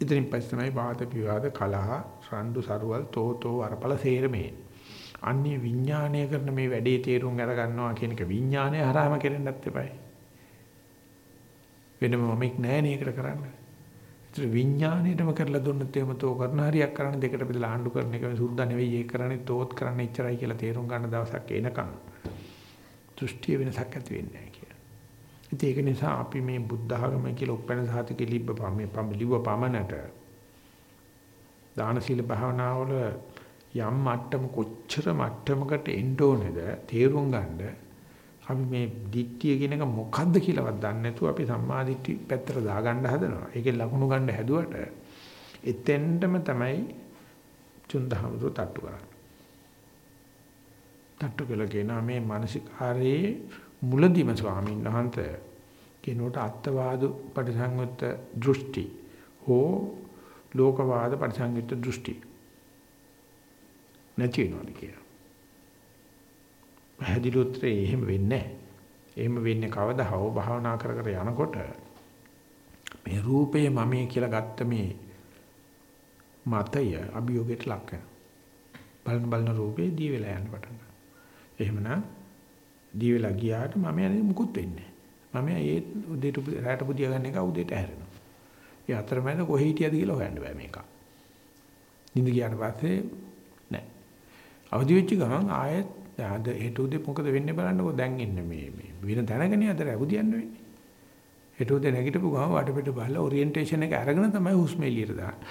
ඉතින් පස්සේ තමයි වාද විවාද කලහ රණ්ඩු සරුවල් තෝතෝ වරපල සේරමේ. අන්නේ විඥාණය කරන මේ වැඩේ තේරුම් අර ගන්නවා කියන එක විඥාණය හරහාම කෙරෙන්නත් එපායි. වෙනම මමෙක් නැහැ නේකට කරන්න. ඒතර විඥාණයටම කරලා දුන්නත් එහෙම තෝ කරන හරියක් කරන්න දෙකට බෙදලා ආණ්ඩු කරන එක සුද්ධ නෙවෙයි ඒක කරන්නේ තෝත් කරන්න ඉච්චරයි කියලා තේරුම් ගන්න දවසක් එනකන් දෘෂ්ටි වෙනසක් ඇති වෙන්නේ නැහැ කියලා. ඉතින් ඒක නිසා අපි මේ බුද්ධ ආගම කියලා උපැන්න සාතිකෙ ලිබ්බ පමේ පඹලිව පමනට දාන සීල භාවනාවල යම් මට්ටම කොච්චර මට්ටමකට එන්න ඕනේද තේරුම් ගන්න අපි මේ දිට්ඨිය කියන එක මොකද්ද කියලාවත් දන්නේ නැතුව අපි සම්මා දිට්ඨි පැත්තට දාගන්න හදනවා. ඒකේ ලකුණු ගන්න හැදුවට එතෙන්ටම තමයි චුන්දහමතු තට්ටු කරන්නේ. තට්ටු කළා කියනවා මේ මානසිකාරයේ මුලදීම ස්වාමීන් වහන්සේ කෙනෙකුට අත්වාද පරිසංයුත් දෘෂ්ටි හෝ ලෝකවාද පරිසංයුත් දෘෂ්ටි නැති වෙනවාද කියලා. පැහැදිලි උත්තරේ එහෙම වෙන්නේ නැහැ. එහෙම වෙන්නේ කවදා හෝ භාවනා කර කර යනකොට මේ රූපය මමයි කියලා ගත්ත මේ මතය අභියෝගයට ලක් වෙනවා. බලන බලන රූපේ දී වෙලා යන පටන් ගන්නවා. එහෙමනම් දී වෙලා ගියාට මම යන්නේ මුකුත් වෙන්නේ නැහැ. මම ඒ උදේට රැට පුදිය ගන්න එක උදේට හැරෙනවා. ඒ අතරමැද කොහේ හිටියද කියලා හොයන්න බෑ මේක. නිින්ද ගියාට පස්සේ අවදි වෙච්ච ගමන් ආයෙත් අද හෙට උදේ මොකද වෙන්නේ බලන්නකෝ දැන් ඉන්නේ මේ මේ වෙන දැනගනේ අද රැවුදියන්න වෙන්නේ. හෙට උදේ නැගිටපු ගමන් වටපිට බලලා ඔරියන්ටේෂන් එක අරගෙන තමයි හුස්ම එළියට දාන්නේ.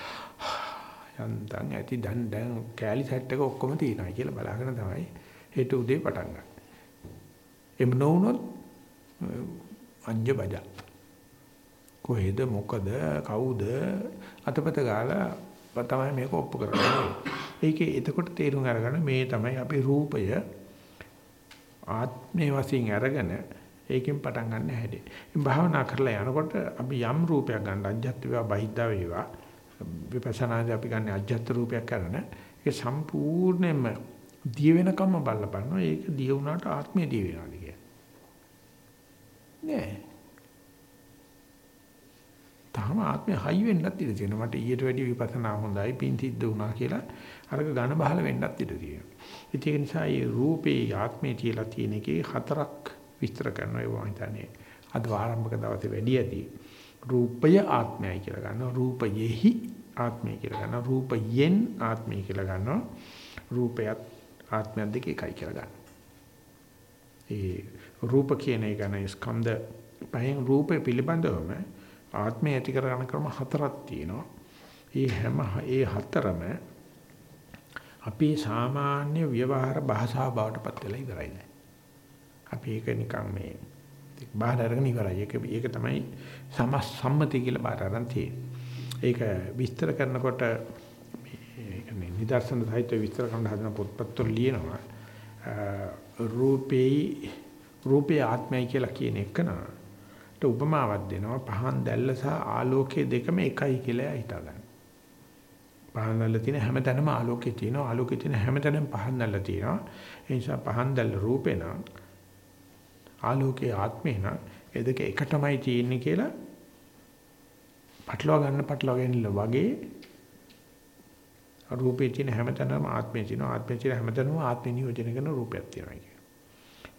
යන්තම් ඇති දැන් දැන් කෑලි සෙට් එක ඔක්කොම තියෙනවා කියලා බලාගෙන තමයි හෙට උදේ පටන් ගන්න. එම් නොවුනොත් අංජ බජ. කොහෙද මොකද කවුද අතපත ගාලා තමයි මේක ඔප්පු කරන්නේ. ඒකේ එතකොට තේරුම් අරගන්න මේ තමයි අපි රූපය ආත්මේ වශයෙන් අරගෙන ඒකෙන් පටන් ගන්න හැටි. මේ භාවනා කරලා යනකොට අපි යම් රූපයක් ගන්න අජ්ජත් වේවා බහිද්දා වේවා විපස්සනාදී අපි ගන්න අජ්ජත් රූපයක් කරන ඒක සම්පූර්ණයෙන්ම දිය වෙනකම්ම බලලා බලනවා ඒක දිය වුණාට ආත්මය දිය වෙනවාද කියන්නේ. නෑ. තාම ආත්මය හයි වෙන්නත් ඉඩ තියෙනවා. මට ඊට වැඩි විපස්සනා හොඳයි පින් සිද්ධ වුණා කියලා අරක ඝන බහල වෙන්නත් ඉඩ තියෙනවා. ඒක නිසා මේ රූපේ ආත්මේ කියලා තියෙන එකේ හතරක් විස්තර කරනවා ඒවා හිතන්නේ. අද ආරම්භක දවසේ වැඩි ඇති. රූපය ආත්මයයි කියලා ගන්නවා. රූපයෙහි ආත්මය කියලා ගන්නවා. රූපයෙන් ආත්මය කියලා ගන්නවා. රූපයත් ආත්මයත් දෙක එකයි කියලා ගන්නවා. ඒ රූප කියන එක ගැන ස්කන්ධ පහෙන් රූපේ පිළිබඳවම ආත්මය ඇති කරගන්න ක්‍රම හතරක් තියෙනවා. ඒ හැම ඒ හතරම අපේ සාමාන්‍ය ව්‍යවහාර භාෂාව බවට පත් වෙලා ඉවරයි නෑ. අපි ඒක නිකන් මේ බාහිර අරගෙන ඉවරයි. ඒක ඒක තමයි සම්මති කියලා බාහිර අරන් තියෙන්නේ. ඒක විස්තර කරනකොට මේ නිදර්ශන සහිත විස්තර කරන හදන පොත්පත්වල ලියනවා රූපේ රූපේ ආත්මය කියලා කියන එක ට උපමාවක් දෙනවා පහන් දැල්ල සහ ආලෝකයේ දෙකම එකයි කියලා හිතාගන්න. පහන් දැල්ල තියෙන හැමතැනම ආලෝකය තියෙනවා ආලෝකයේ තියෙන හැමතැනම පහන් දැල්ල තියෙනවා. ඒ නිසා පහන් දැල්ල රූපේ නම් ආලෝකයේ ආත්මේ නම් ඒ දෙක එකටමයි තියෙන්නේ කියලා පටලවා ගන්න පටලවා ගැනීම වගේ රූපේ තියෙන හැමතැනම ආත්මේ තියෙනවා ආත්මේ තියෙන හැමතැනම ආත්මේ නියෝජනය කරන රූපයක් තියෙනවා කියන්නේ.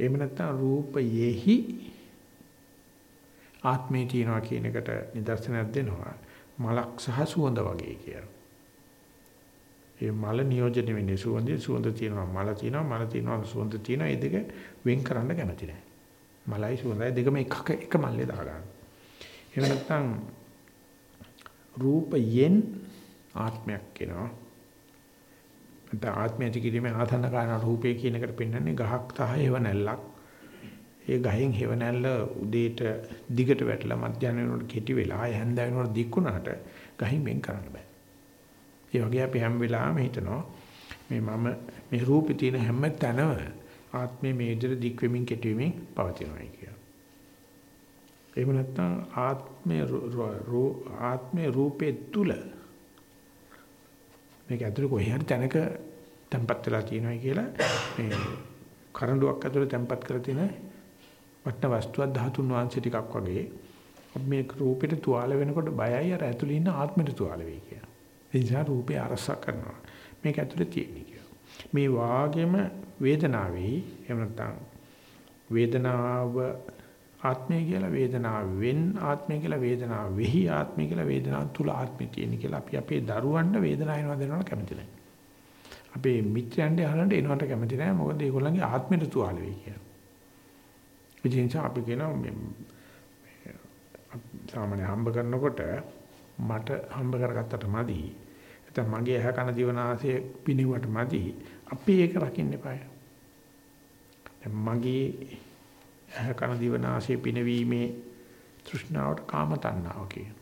එහෙම නැත්නම් රූපයෙහි ආත්මේ තියනවා කියන එකට නිදර්ශනයක් දෙනවා මලක් සහ සුවඳ වගේ කියලා. ඒ මල නියෝජනය වෙන්නේ සුවඳේ සුවඳ තියෙනවා මල තියෙනවා මල තියෙනවා සුවඳ තියෙනවා ඒ දෙක වෙන් කරන්න කැමති නැහැ. මලයි සුවඳයි දෙකම එකක එක මල්ලේ දාගන්න. එහෙම නැත්නම් රූපයෙන් ආත්මයක් කියනවා. නැත්නම් ආත්මය ඇති කිරීමේ ආධන කාරණා රූපේ කියන එකට පෙන්වන්නේ ගහක් තහ ඒව නැල්ලක්. ඒ ගහෙන් හෙවණැල්ල උදේට දිගට වැටලා මධ්‍යහන වෙනකොට කෙටි වෙලා ආය හැන්ද වෙනකොට දික්ුණාට ගහින් වෙන් කරන්න බෑ. ඒ වගේ අපි හැම වෙලාවෙම හිතනවා මේ මම මේ රූපේ තියෙන හැම තැනම ආත්මේ මේ විදිහට දික් වෙමින් කෙටි වෙමින් පවතිනවා කියලා. එහෙම නැත්නම් ආත්මය ආත්මේ රූපේ තුල මේක ඇතුලේ කොහේ හරි තැනක තැම්පත් වෙලා තියෙනවා කියලා මේ කරඬුවක් ඇතුලේ තැම්පත් කරලා තියෙන වටන වස්තුවක් ධාතුන් වංශ ටිකක් වගේ මේ රූපෙට තුවාල වෙනකොට බයයි අර ඇතුලේ ඉන්න ආත්මෙට තුවාල වෙයි කියලා. ඒ නිසා රූපේ අරසා කරනවා. මේක ඇතුලේ තියෙන්නේ කියලා. මේ වාගෙම වේදනාවේ එහෙම නැත්නම් වේදනාව ආත්මය කියලා වේදනාව වෙන් ආත්මය කියලා වේදනාව වෙහි ආත්මය කියලා වේදනාව තුල ආත්මය තියෙන කියලා අපි අපේ දරුවන්ට වේදනාව එනවා දෙනවට කැමති නැහැ. අපේ මිත්‍රයන්ට අහලන්ට එනවට කැමති නැහැ. මොකද ඒගොල්ලන්ගේ ආත්මෙට තුවාල වෙයි කියලා. ඒ නිසා අපි කියනවා මේ සාමාන්‍ය හම්බ කරනකොට මට හම්බ කරගත්තට මදි. නැත්නම් මගේ ඇහ කන දිවනාසය පිනිවට මදි. අපි ඒක රකින්න එපායි. මගේ ඇහ කන දිවනාසය පිනවීමේ තෘෂ්ණාවට කාම තණ්හාව කියන.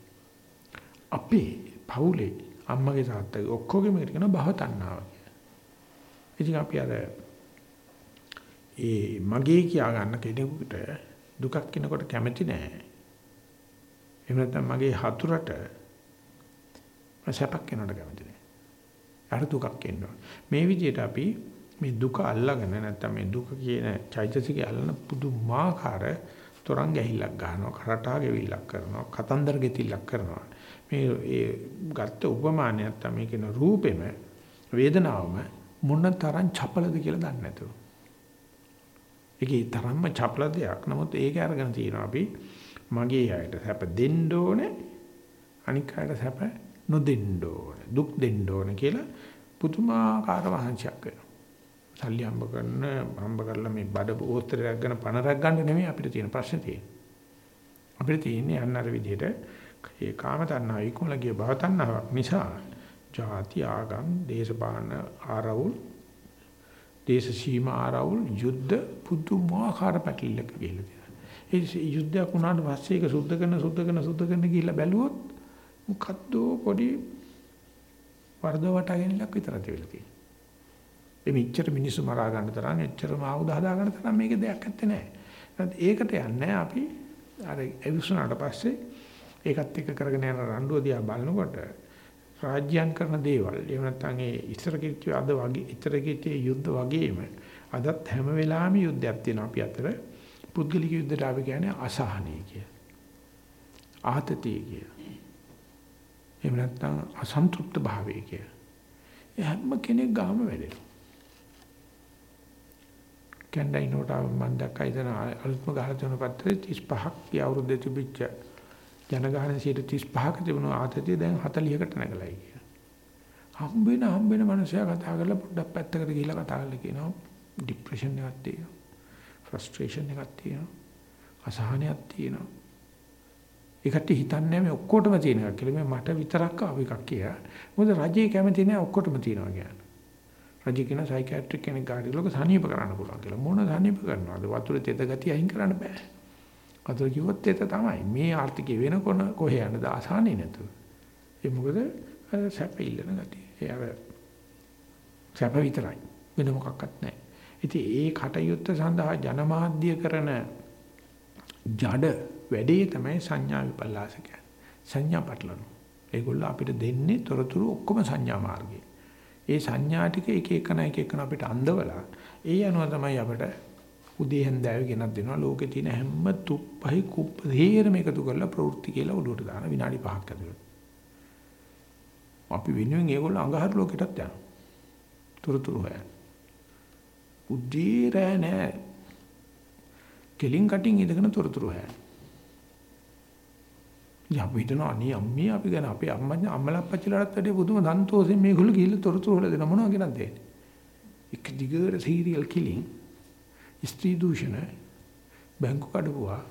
අපේ පවුලේ අම්මගේ තාත්තගේ ඔක්කොගෙම කියන භව තණ්හාව කියන. ඉතින් අපි අර ඒ මගේ කියා ගන්න කෙනෙකුට දුකක් කිනකොට කැමති නෑ. එහෙම නැත්නම් මගේ හතුරට සැපක් වෙනවට කැමති නෑ. අර දුකක් එනවා. මේ විදිහට අපි මේ දුක අල්ලගෙන නැත්නම් මේ දුක කියන චෛතසිකය අල්ලන පුදුමාකාර තරංග ගැහිල්ලක් ගන්නවා කරටා ගෙවිල්ලක් කරනවා කතන්දර ගෙතිල්ලක් කරනවා මේ ඒ ගත්ත උපමානය නැත්නම් මේ කියන රූපෙම වේදනාවම මොන තරම් චපලද කියලා දන්නේ නැතුව ඒකේ තරම්ම චපල දෙයක් නමුත් ඒක අරගෙන තියෙනවා අපි මගේ අයට සැප දෙන්න ඕනේ අනික් අයට සැප නොදෙන්න ඕනේ දුක් දෙන්න ඕනේ කියලා පුදුමාකාර වහන්සියක් වෙනවා සල්ලි හම්බ කරන හම්බ කරලා මේ බඩ ඕස්තරයක් ගන්න පණ රැක් ගන්න නෙමෙයි අපිට තියෙන ප්‍රශ්නේ තියෙන්නේ. අපිට තියෙන්නේ අන්න අර විදිහට ඒ කාම තණ්හාව ඉක්මල ගිය භව තණ්හාවක් නිසා ජාති ආගම් දේශපාලන ආරවුල් දේශ සීමා ආරවුල් යුද්ධ පුදුමාකාර පැටලෙලක ගිහිල්ලා තියෙනවා. ඒ යුද්ධයක් වුණාට පස්සේ ඒක සුද්ධ කරන සුද්ධ කරන සුද්ධ කරන ගිහිල්ලා බැලුවොත් මොකද්ද පොඩි වර්ධවටගෙන ඉලක්ක විතරක් තියලා තියෙනවා. ඒ මෙච්චර මිනිස්සු මරා ගන්න තරම් එච්චරම ආයුධ හදා ගන්න තරම් මේක දෙයක් නැත්තේ නෑ. ඒකට යන්නේ අපි අර එවිසුනාට පස්සේ ඒකත් එක්ක කරගෙන යන රණ්ඩුව දිහා බලනකොට රාජ්‍යයන් කරන දේවල් එහෙම නැත්නම් ඒ ඉස්සර කිච්ච අද වගේ ඉතර කිච්ච යුද්ධ වගේම අදත් හැම වෙලාවෙම යුද්ධයක් තියෙනවා අපි අතර පුද්ගලික යුද්ධයට අපි කියන්නේ අසහනය කිය. ආතතිය කිය. එහෙම නැත්නම් අසන්තුෂ්ත භාවය කිය. හැම කෙනෙක් ගාම වැඩෙනවා. කැන්ඩයිනෝට මම දැක්කා ඉතන අලුත්ම ගහලා තියෙන පත්‍රේ 35ක් ගිය අවුරුද්දේ තිබිච්ච ජනගහන 35ක තිබුණු ආතතිය දැන් 40කට නැගලායි කියන. හම්බ වෙන හම්බ වෙන මනුස්සයා කතා කරලා පොඩ්ඩක් පැත්තකට ගිහිල්ලා කතා කරලා කියනවා ડિප්‍රෙෂන් එකක් තියෙනවා. ෆ්‍රස්ට්‍රේෂන් එකක් තියෙනවා. අසහනයක් තියෙනවා. ඒකට හිතන්නේ මේ ඔක්කොටම තියෙන එකක් කියලා මේ මට විතරක් ආව එකක් කියලා. මොකද රජේ කැමති නෑ ඔක්කොටම තියෙනවා කියන්නේ. රජ කියන සයිකියාට්‍රික් කෙනෙක් ගාඩි ලෝක සනීප කරන්න පුළුවන් කියලා. මොන සනීප කරනවද? වතුරේ තෙත ගතිය අයින් කරන්න බෑ. වතුර කිව්වොත් තෙත තමයි. මේ ආර්ථිකය වෙන කොන කොහේ යනද ආසානේ නැතුව. ඒ මොකද අර සැප ඉල්ලන ගතිය. ඒ අර සැප විතරයි. වෙන මොකක්වත් නැහැ. ඉතින් ඒ කටයුත්ත සඳහා ජනමාධ්‍ය කරන ජඩ වැඩේ තමයි සංඥා විපල්ලාස කියන්නේ. සංඥා පටලන. ඒගොල්ලෝ අපිට දෙන්නේ තොරතුරු ඔක්කොම සංඥා මාර්ගේ. ඒ සංඥා ටික එක එකන එක එකන අපිට අඳවලා ඒ අනුව තමයි අපිට උදේ හන්දෑවේ ගෙනත් දෙනවා ලෝකේ තියෙන හැම තුප්පහයි කුප්ප හේරම එකතු කරලා ප්‍රවෘත්ති කියලා ඔළුවට දාන විනාඩි 5ක් ඇතුළත. අපි වෙනුවෙන් ඒගොල්ලෝ අඟහරු ලෝකෙටත් යනවා. තුරුතුරු හොයන. උදේ රෑ නෑ. කෙලින් කටින් ඉඳගෙන තුරුතුරු හොයන. ඉතින් අපි හිතනවා අනේ අම්මේ අපි ගැන අපේ අම්මා අම්මලා අප්පච්චිලාටත් වැඩිය පුදුම සන්තෝෂයෙන් මේගොල්ලෝ ගිහිල්ලා තොරතුරු හොයලා දෙන මොනවා කියනද දෙන්නේ. එක දිගට සීරියල් කිලිං ස්ත්‍රී දූෂණ බැංකු කඩපුවා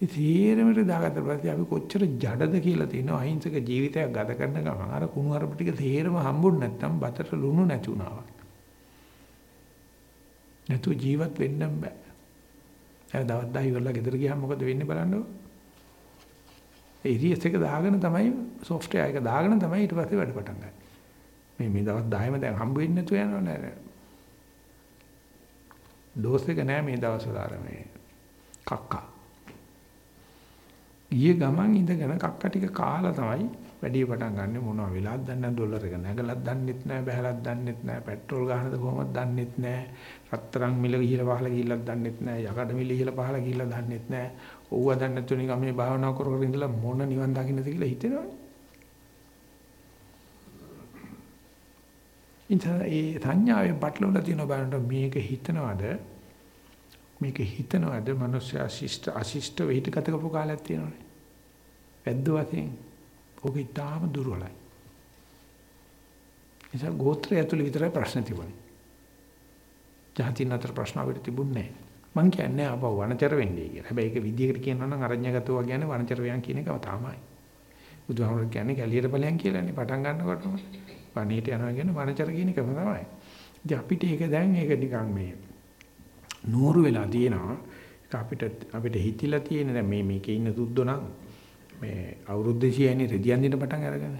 ඉතින් දාගත්ත පස්සේ අපි කොච්චර ජඩද කියලා තියෙනවා අහිංසක ජීවිතයක් ගත කරන ගමන් අර කුණු අරප ටික තේරම හම්බුනේ නැත්තම් බතට ලුණු නැති වුණා. නැතු ජීවත් වෙන්න බෑ. ඒ දවස් 10 ඉවරලා ගෙදර ගියාම මොකද වෙන්නේ බලන්නකෝ. ඒ ඉරියස් එක දාගෙන තමයි software එක දාගෙන තමයි ඊට පස්සේ වැඩ පටන් ගන්න. මේ මේ දවස් 10ම දැන් හම්බ වෙන්නේ නැතුව යනවා නේද? ඩෝස් එක නෑ මේ දවස්වල අර මේ කක්කා. ගිය ගමන් ඉඳගෙන කක්ක ටික කාලා තමයි වැඩි පටන් ගන්න. මොනවා වෙලාද දන්නේ නැහැ ඩොලර් එක? නැගලත් දන්නෙත් නැහැ බහැලත් දන්නෙත් නැහැ පෙට්‍රල් ගහනද කොහොමද දන්නෙත් නැහැ රත්තරන් මිල ගිහිලා පහල ගිහිල්ලත් දන්නෙත් නැහැ යකඩ මිල ගිහිලා පහල ගිහිල්ලා දන්නෙත් නැහැ ඕවා දන්නේ නැතු නිකන් මේ භාවනා කර කර ඉඳලා මොන නිවන් දකින්නද කියලා හිතෙනවනේ. ඉතින් ඒ සංඥාවේ පටලවලා තියෙන බලන්න මේක හිතනවද මේක හිතනවද මිනිස්සු අශිෂ්ට අශිෂ්ට වෙහිට ගත කරපු කාලයක් තියෙනවනේ. වැද්ද වශයෙන් ඕක ඉතාම දුර්වලයි. නිසා ගෝත්‍රය ඇතුළේ විතරයි ප්‍රශ්න තිබුණේ. ජාතින් අතර ප්‍රශ්න අපිට තිබුණේ නැහැ. මං කියන්නේ අපව වනචර වෙන්නේ කියලා. හැබැයි ඒක විදියකට කියනවා නම් අරඤ්‍යගතව කියන්නේ වනචර වයන් කියන එකම තමයි. බුදුහාමුදුරු කියන්නේ කැලියට ඵලයන් කියලානේ පටන් ගන්නකොටම. වනේට යනවා කියන්නේ වනචර කියන එකම තමයි. ඉතින් අපිට ඒක දැන් ඒක නිකන් මේ නూరు වෙලා තියෙනවා. ඒක අපිට අපිට හිතිලා තියෙන දැන් මේ මේකේ ඉන්න සුද්ධෝ නම් මේ අවුරුදු 200 යන්නේ රෙදියන් දින පටන් අරගෙන.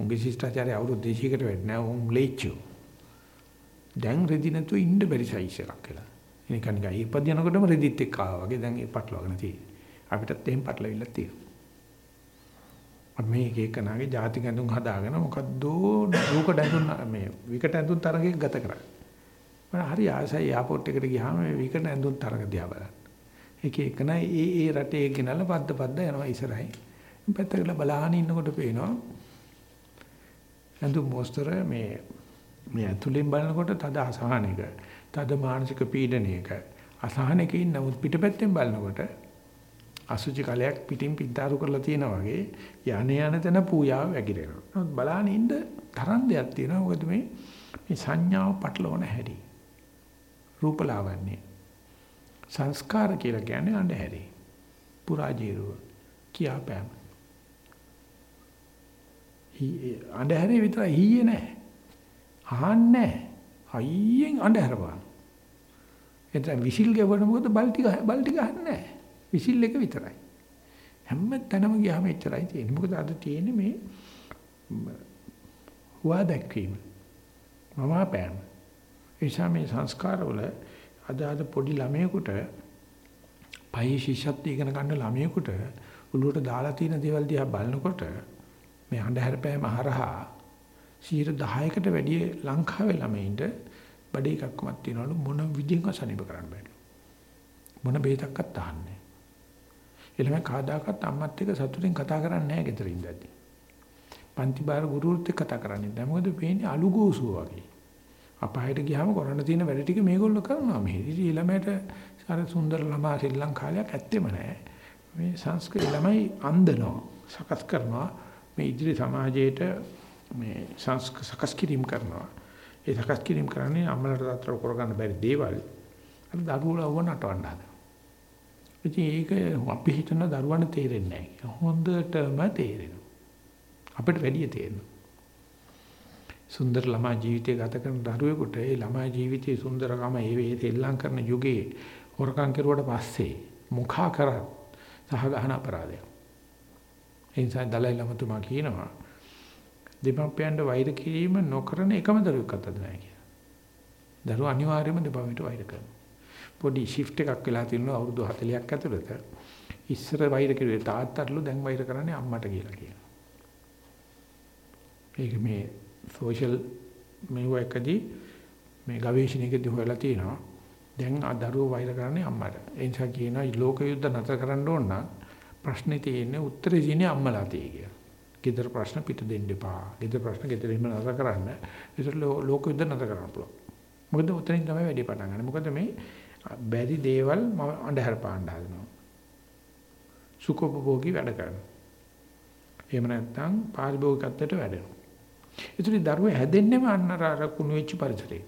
උන්ගේ ශිෂ්ටාචාරය අවුරුදු 200කට වැඩි නෑ උන් ලේච්චෝ. දැන් රෙදි නැතුව ඉන්න බැරි සයිස් එකක් කියලා. එනිකන් ගයි ඉපදිනකොටම රෙදිත් එක්ක ආවා වගේ දැන් ඒ පටලවාගෙන තියෙන්නේ. අපිටත් එහෙම පටලවිල්ලක් තියෙනවා. අපි මේක එකනාගේ ಜಾති ගැඳුම් හදාගෙන මොකද්ද රූක දැඳුම් මේ විකට ඇඳුම් තරගයක් ගත කරා. මම හරි ආසයි එයාපෝට් එකට ගියාම මේ විකට ඇඳුම් තරග දිහා බලන්න. එක එක නයි ඒ ඒ රටේ ගෙනල්ලා පද්ද පද්ද යනවා ඉස්සරහින්. පැත්තකට බලාගෙන ඉන්නකොට පේනවා ඇඳුම් මොස්තර මේ මේ ඇතුලෙන් බලනකොට තද අසහනයක තද මානසික පීඩනයක අසහනයක ඉන්න නමුත් පිටපැත්තෙන් බලනකොට අසුචි කලයක් පිටින් පිටාරු කරලා තියෙනා වගේ යන යන තැන පූජාව වැగిරෙනවා. නමුත් බලාගෙන ඉන්න තරම් දෙයක් තියෙනවා. මොකද මේ මේ සංඥාව පටලවන හැටි. රූපලාවන්‍ය. සංස්කාර කියලා කියන්නේ අඳුරේ. පුරාජීරුව කියාපෑම. අඳුරේ විතර හීයේ නැහැ. අහන්නේ හයියෙන් අඳුර බලන. එතන විසිල් ගෙවන මොකද බල්ටි බල්ටි ගහන්නේ නැහැ. විසිල් එක විතරයි. හැම තැනම ගියාම එච්චරයි තියෙන්නේ. මොකද අද තියෙන්නේ මේ හුවා දැක්වීම. මවාපෑම. එනිසා මේ සංස්කාරවල අද අද පොඩි ළමයෙකුට පහේ ශිෂ්‍යත්ව ඉගෙන ගන්න ළමයෙකුට උළුවට දාලා තියෙන දේවල් දිහා බලනකොට මේ අන්ධහැර පෑම හරහා 10%කට වැඩිය ලංකාවේ ළමයින්ට බඩේ එකක්වත් තියනවලු මොන විදිහෙන්වත් සනීප කරන්න බෑ. මොන බේතක්වත් අහන්නේ. එළම කාදාකත් අම්මත් එක්ක සතුටින් කතා කරන්නේ නැහැ ගෙදර ඉඳද්දි. පන්ති බාර ගුරුවරුත් එක්ක කතා කරන්නේ නැහැ. මොකද පේන්නේ අලුගෝසුව වගේ. අපායට ගියාම කරන්න තියෙන වැඩ ටික මේගොල්ලෝ කරනවා මෙහෙ. ඉතින් ළමයට අර සුන්දර ළමා ශ්‍රී ලංකාවලයක් ඇත්තෙම නැහැ. මේ සංස්කෘතිය ළමයි අන්දනවා, සකස් කරනවා. මේ ඉදිරි සමාජයේට මේ සකස් කිරීම කරනවා. ඒ සකස් කිරීම කරන්නේ අම්මලට තාත්තට කරගන්න බැරි දේවල්. අර දරුවෝ වුණ නටවන්න හදනවා. ඉතින් ඒක අපි හිතන දරුවන්ට තේරෙන්නේ නැහැ. හොඳටම තේරෙනවා. අපිට වැඩිය තේරෙනවා. සුන්දර ළමා ජීවිතය ගත කරන දරුවෙකුට ඒ ළමා ජීවිතයේ සුන්දරකම ඒ වේ තෙල්ලම් කරන යුගයේ හොරකම් කෙරුවට පස්සේ මුඛා කරත් සහගහන අපරාධයක්. ඒ නිසා දලයි ළමතුමා කියනවා දෙමාපියන්ට වෛර කිරීම නොකරන එකම දරුවෙක් අතද නැහැ කියලා. දරුවා අනිවාර්යයෙන්ම දෙපාර්තමේන්ට වෛර කරනවා. පොඩි shift එකක් වෙලා තියෙනවා අවුරුදු 40ක් ඇතුළත. ඉස්සර වෛර කෙරුවේ තාත්තටලු දැන් වෛර කරන්නේ අම්මට කියලා කියනවා. ඒක මේ සෝෂල් මේව එකදී මේ ගවේෂණයකදී හොයලා තියෙනවා. දැන් අදරුව වෛර කරන්නේ අම්මට. ඒ නිසා කියනවා ලෝක යුද්ධ නැතර කරන්න ඕන නම් ප්‍රශ්නේ තියෙන්නේ උත්තරේ තියෙන්නේ අම්මලා tie කියලා. ගෙදර ප්‍රශ්න පිට දෙන්න එපා. ගෙදර ප්‍රශ්න ගෙදර ඉන්න නැතර කරන්න. ඒතර ලෝක යුද්ධ නැතර කරන්න පුළුවන්. මොකද උතනින් තමයි වැඩි පටන් ගන්න. මොකද මේ බැරි දේවල් මම අඳුර පාන්න හදනවා. සුඛෝපභෝගී වැඩ කරනවා. එහෙම නැත්නම් පාරිභෝගිකත්වයට වැඩෙනවා. ඒතරි දරුවෝ හැදෙන්නෙම අන්න අර කුණු වෙච්ච පරිසරේ.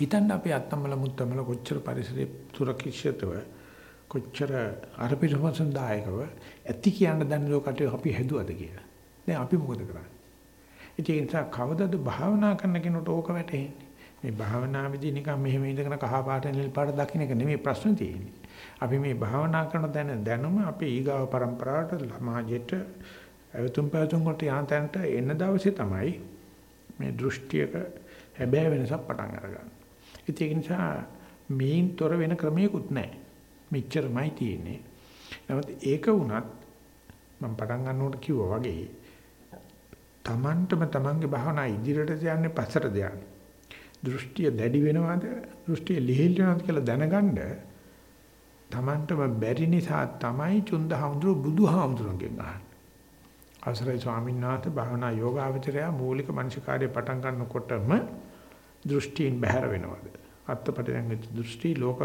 හිතන්න අපේ අත්තම්මල මුත්තම්මල කොච්චර පරිසරේ සුරක්ෂිතව කොච්චර අරපිටවසන් දායකව ඇති කියන්න දැන ලෝකට අපි හැදුවද කියලා. දැන් අපි මොකද කරන්නේ? ඒ නිසා කවදද භාවනා කරන කෙනෙකුට ඕක වැටෙන්නේ? මේ භාවනා විදි නිකන් මෙහෙම ඉඳගෙන කහ පාට නිල් පාට දකින්න එක නෙමෙයි ප්‍රශ්න තියෙන්නේ. අපි මේ භාවනා කරන දැන දැනුම අපේ ඊගාව પરම්පරාවට සමාජයට අවතුම් පැතුම් වලට යන තැනට එන දවසේ තමයි මේ දෘෂ්ටියක හැබෑ වෙනසක් පටන් අරගන්නේ. ඒක නිසා මේන් තොර වෙන ක්‍රමයක්වත් නැහැ. මෙච්චරමයි තියෙන්නේ. නමුත් ඒක වුණත් මම පටන් ගන්නකොට කිව්වා වගේ Tamanටම Tamanගේ භාවනා ඉදිරියට යන්නේ පස්සට යන්නේ. දෘෂ්ටිය දැඩි වෙනවද? දෘෂ්ටිය ලිහිල් වෙනවද කියලා දැනගන්න Tamanටම බැරි නිසා තමයි චුන්දහඳුරු බුදුහාමුදුරන්ගෙන් අහන්නේ. අවසරයි ස්වාමීන් වහන්සේ භාවනා යෝගාවචරය මූලික මනසිකාර්ය පටන් ගන්නකොටම දෘෂ්ටීන් බැහැර වෙනවද? අත්පටිසංගිත දෘෂ්ටි ලෝක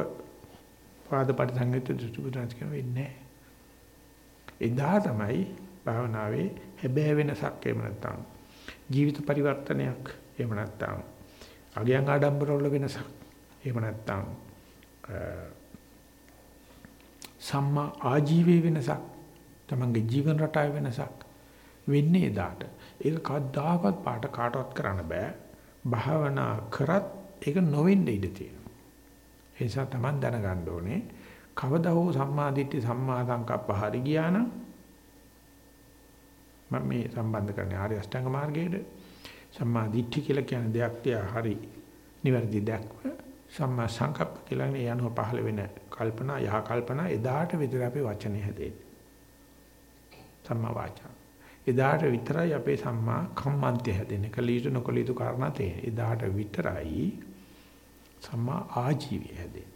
පාද පරිසංගිත දෘෂ්ටි බුදුන්ස් කියන වෙන්නේ එදා තමයි භාවනාවේ හැබෑ වෙනසක් එහෙම නැත්නම් ජීවිත පරිවර්තනයක් එහෙම නැත්නම් අගයන් ආඩම්බර වල වෙනසක්. එහෙම නැත්නම් සම්මා ආජීවයේ වෙනසක් තමන්ගේ ජීවන රටාවේ වෙනසක් වෙන්නේ එදාට. ඒක කවදාකවත් පාට කාටවත් කරන්න බෑ. භාවනා කරත් ඒක නොවෙන්න ඉඩ තියෙනවා. ඒ නිසා තමන් දැනගන්න ඕනේ කවදා හෝ සම්මාදිට්ඨි සම්මා සංකප්ප හරි ගියා නම් මම මේ සම්බන්ධ කරන්නේ ආර්ය අෂ්ටාංග මාර්ගයේද? සම්මා දිට්ඨි කියලා කියන දෙයක් තියා හරි නිවැරදි දැක්ම සම්මා සංකප්ප කියලා නේ යනුව පහළ වෙන කල්පනා යහ කල්පනා එදාට විතර අපේ වචනේ හැදෙන්නේ. සම්මා වාචා. එදාට විතරයි අපේ සම්මා කම්මන්තය හැදෙන්නේ. කලීතු නොකලීතු කාරණා තේ එදාට විතරයි සම්මා ආජීවය හැදෙන්නේ.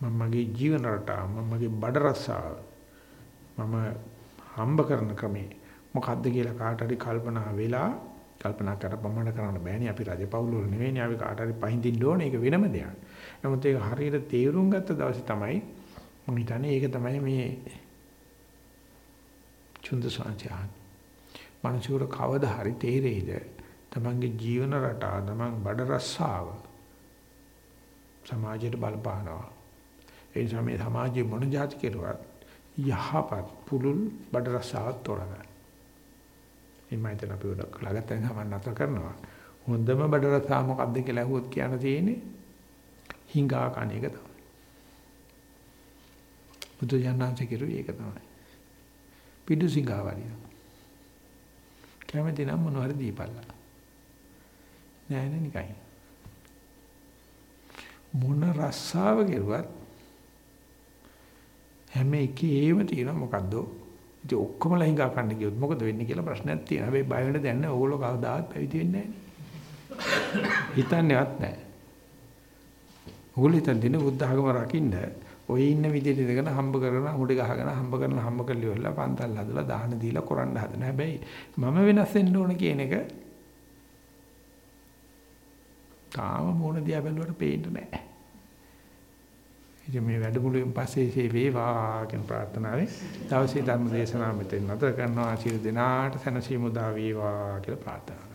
මම මගේ ජීවන රටාව මම මගේ බඩ රසාව මම හම්බ කරන ක්‍රමේ මොකද්ද කියලා කාට හරි කල්පනා වෙලා කල්පනා කරපමණ කරන්න බෑනේ අපි රජපෞල් වල නෙවෙයිනේ අපි කාට හරි පහඳින්න ඕනේ ඒක වෙනම දෙයක්. නමුත් ඒක හරියට තේරුම් ගත්ත දවසේ තමයි මම හිතන්නේ ඒක තමයි මේ චුන්ද සංචාන්. මනසුර කවදා හරි තේරෙයිද තමන්ගේ ජීවන රටා තමන් බඩ රස්සාව සමාජයට බලපානවා. ඒ නිසා මේ සමාජයේ මොන જાති කෙරුවත් යහපත් පුලුල් බඩ රසාවක් තෝරගන්න. එimhe හිතන අපි උඩ කළාගත්තම සමන් නතර කරනවා. හොඳම බඩ රසාව මොකක්ද කියලා අහුවොත් කියන්න තියෙන්නේ හිඟා කණ එක තමයි. බුදු ජානනාංශ කිරුවේ ඒක තමයි. පිඩු සිඟා වරිය. කැමති නම් මොනවද දීපල්ලා. නෑ නෑ නිකයි. මොන රස්සාව කෙරුවත් හැම එකේම තියෙනවා මොකද්ද? ඉතින් ඔක්කොම ලහිඟා කන්න ගියොත් මොකද වෙන්නේ කියලා ප්‍රශ්නයක් තියෙනවා. හැබැයි බය වෙන්න දෙයක් නැහැ. ඕගොල්ලෝ කවදාවත් පැවිදි වෙන්නේ නැහැ. හිතන්නේවත් නැහැ. ඕගොල්ලෝ හිතන් දින බුද්ධ ආගම රකින්න ඔය ඉන්න විදිහට ඉඳගෙන හම්බ කරගෙන මුඩ ගහගෙන හම්බ කරන හම්බ කරලි වෙලා පන්තල් හදලා දාහන දීලා කරන්න හදන. හැබැයි මම වෙනස් වෙන්න ඕන කියන එක තාම මොන දිහා බැලුවට පේන්නේ නැහැ. ඉතින් මේ වැඩමුළුවෙන් පස්සේ ඒ වේවා කියන ප්‍රාර්ථනාවෙන් දවසේ ධර්ම දේශනාව මෙතන නතර කරනවා. ආශිර්වාද දෙනාට සැනසීම උදා වේවා කියලා ප්‍රාර්ථනා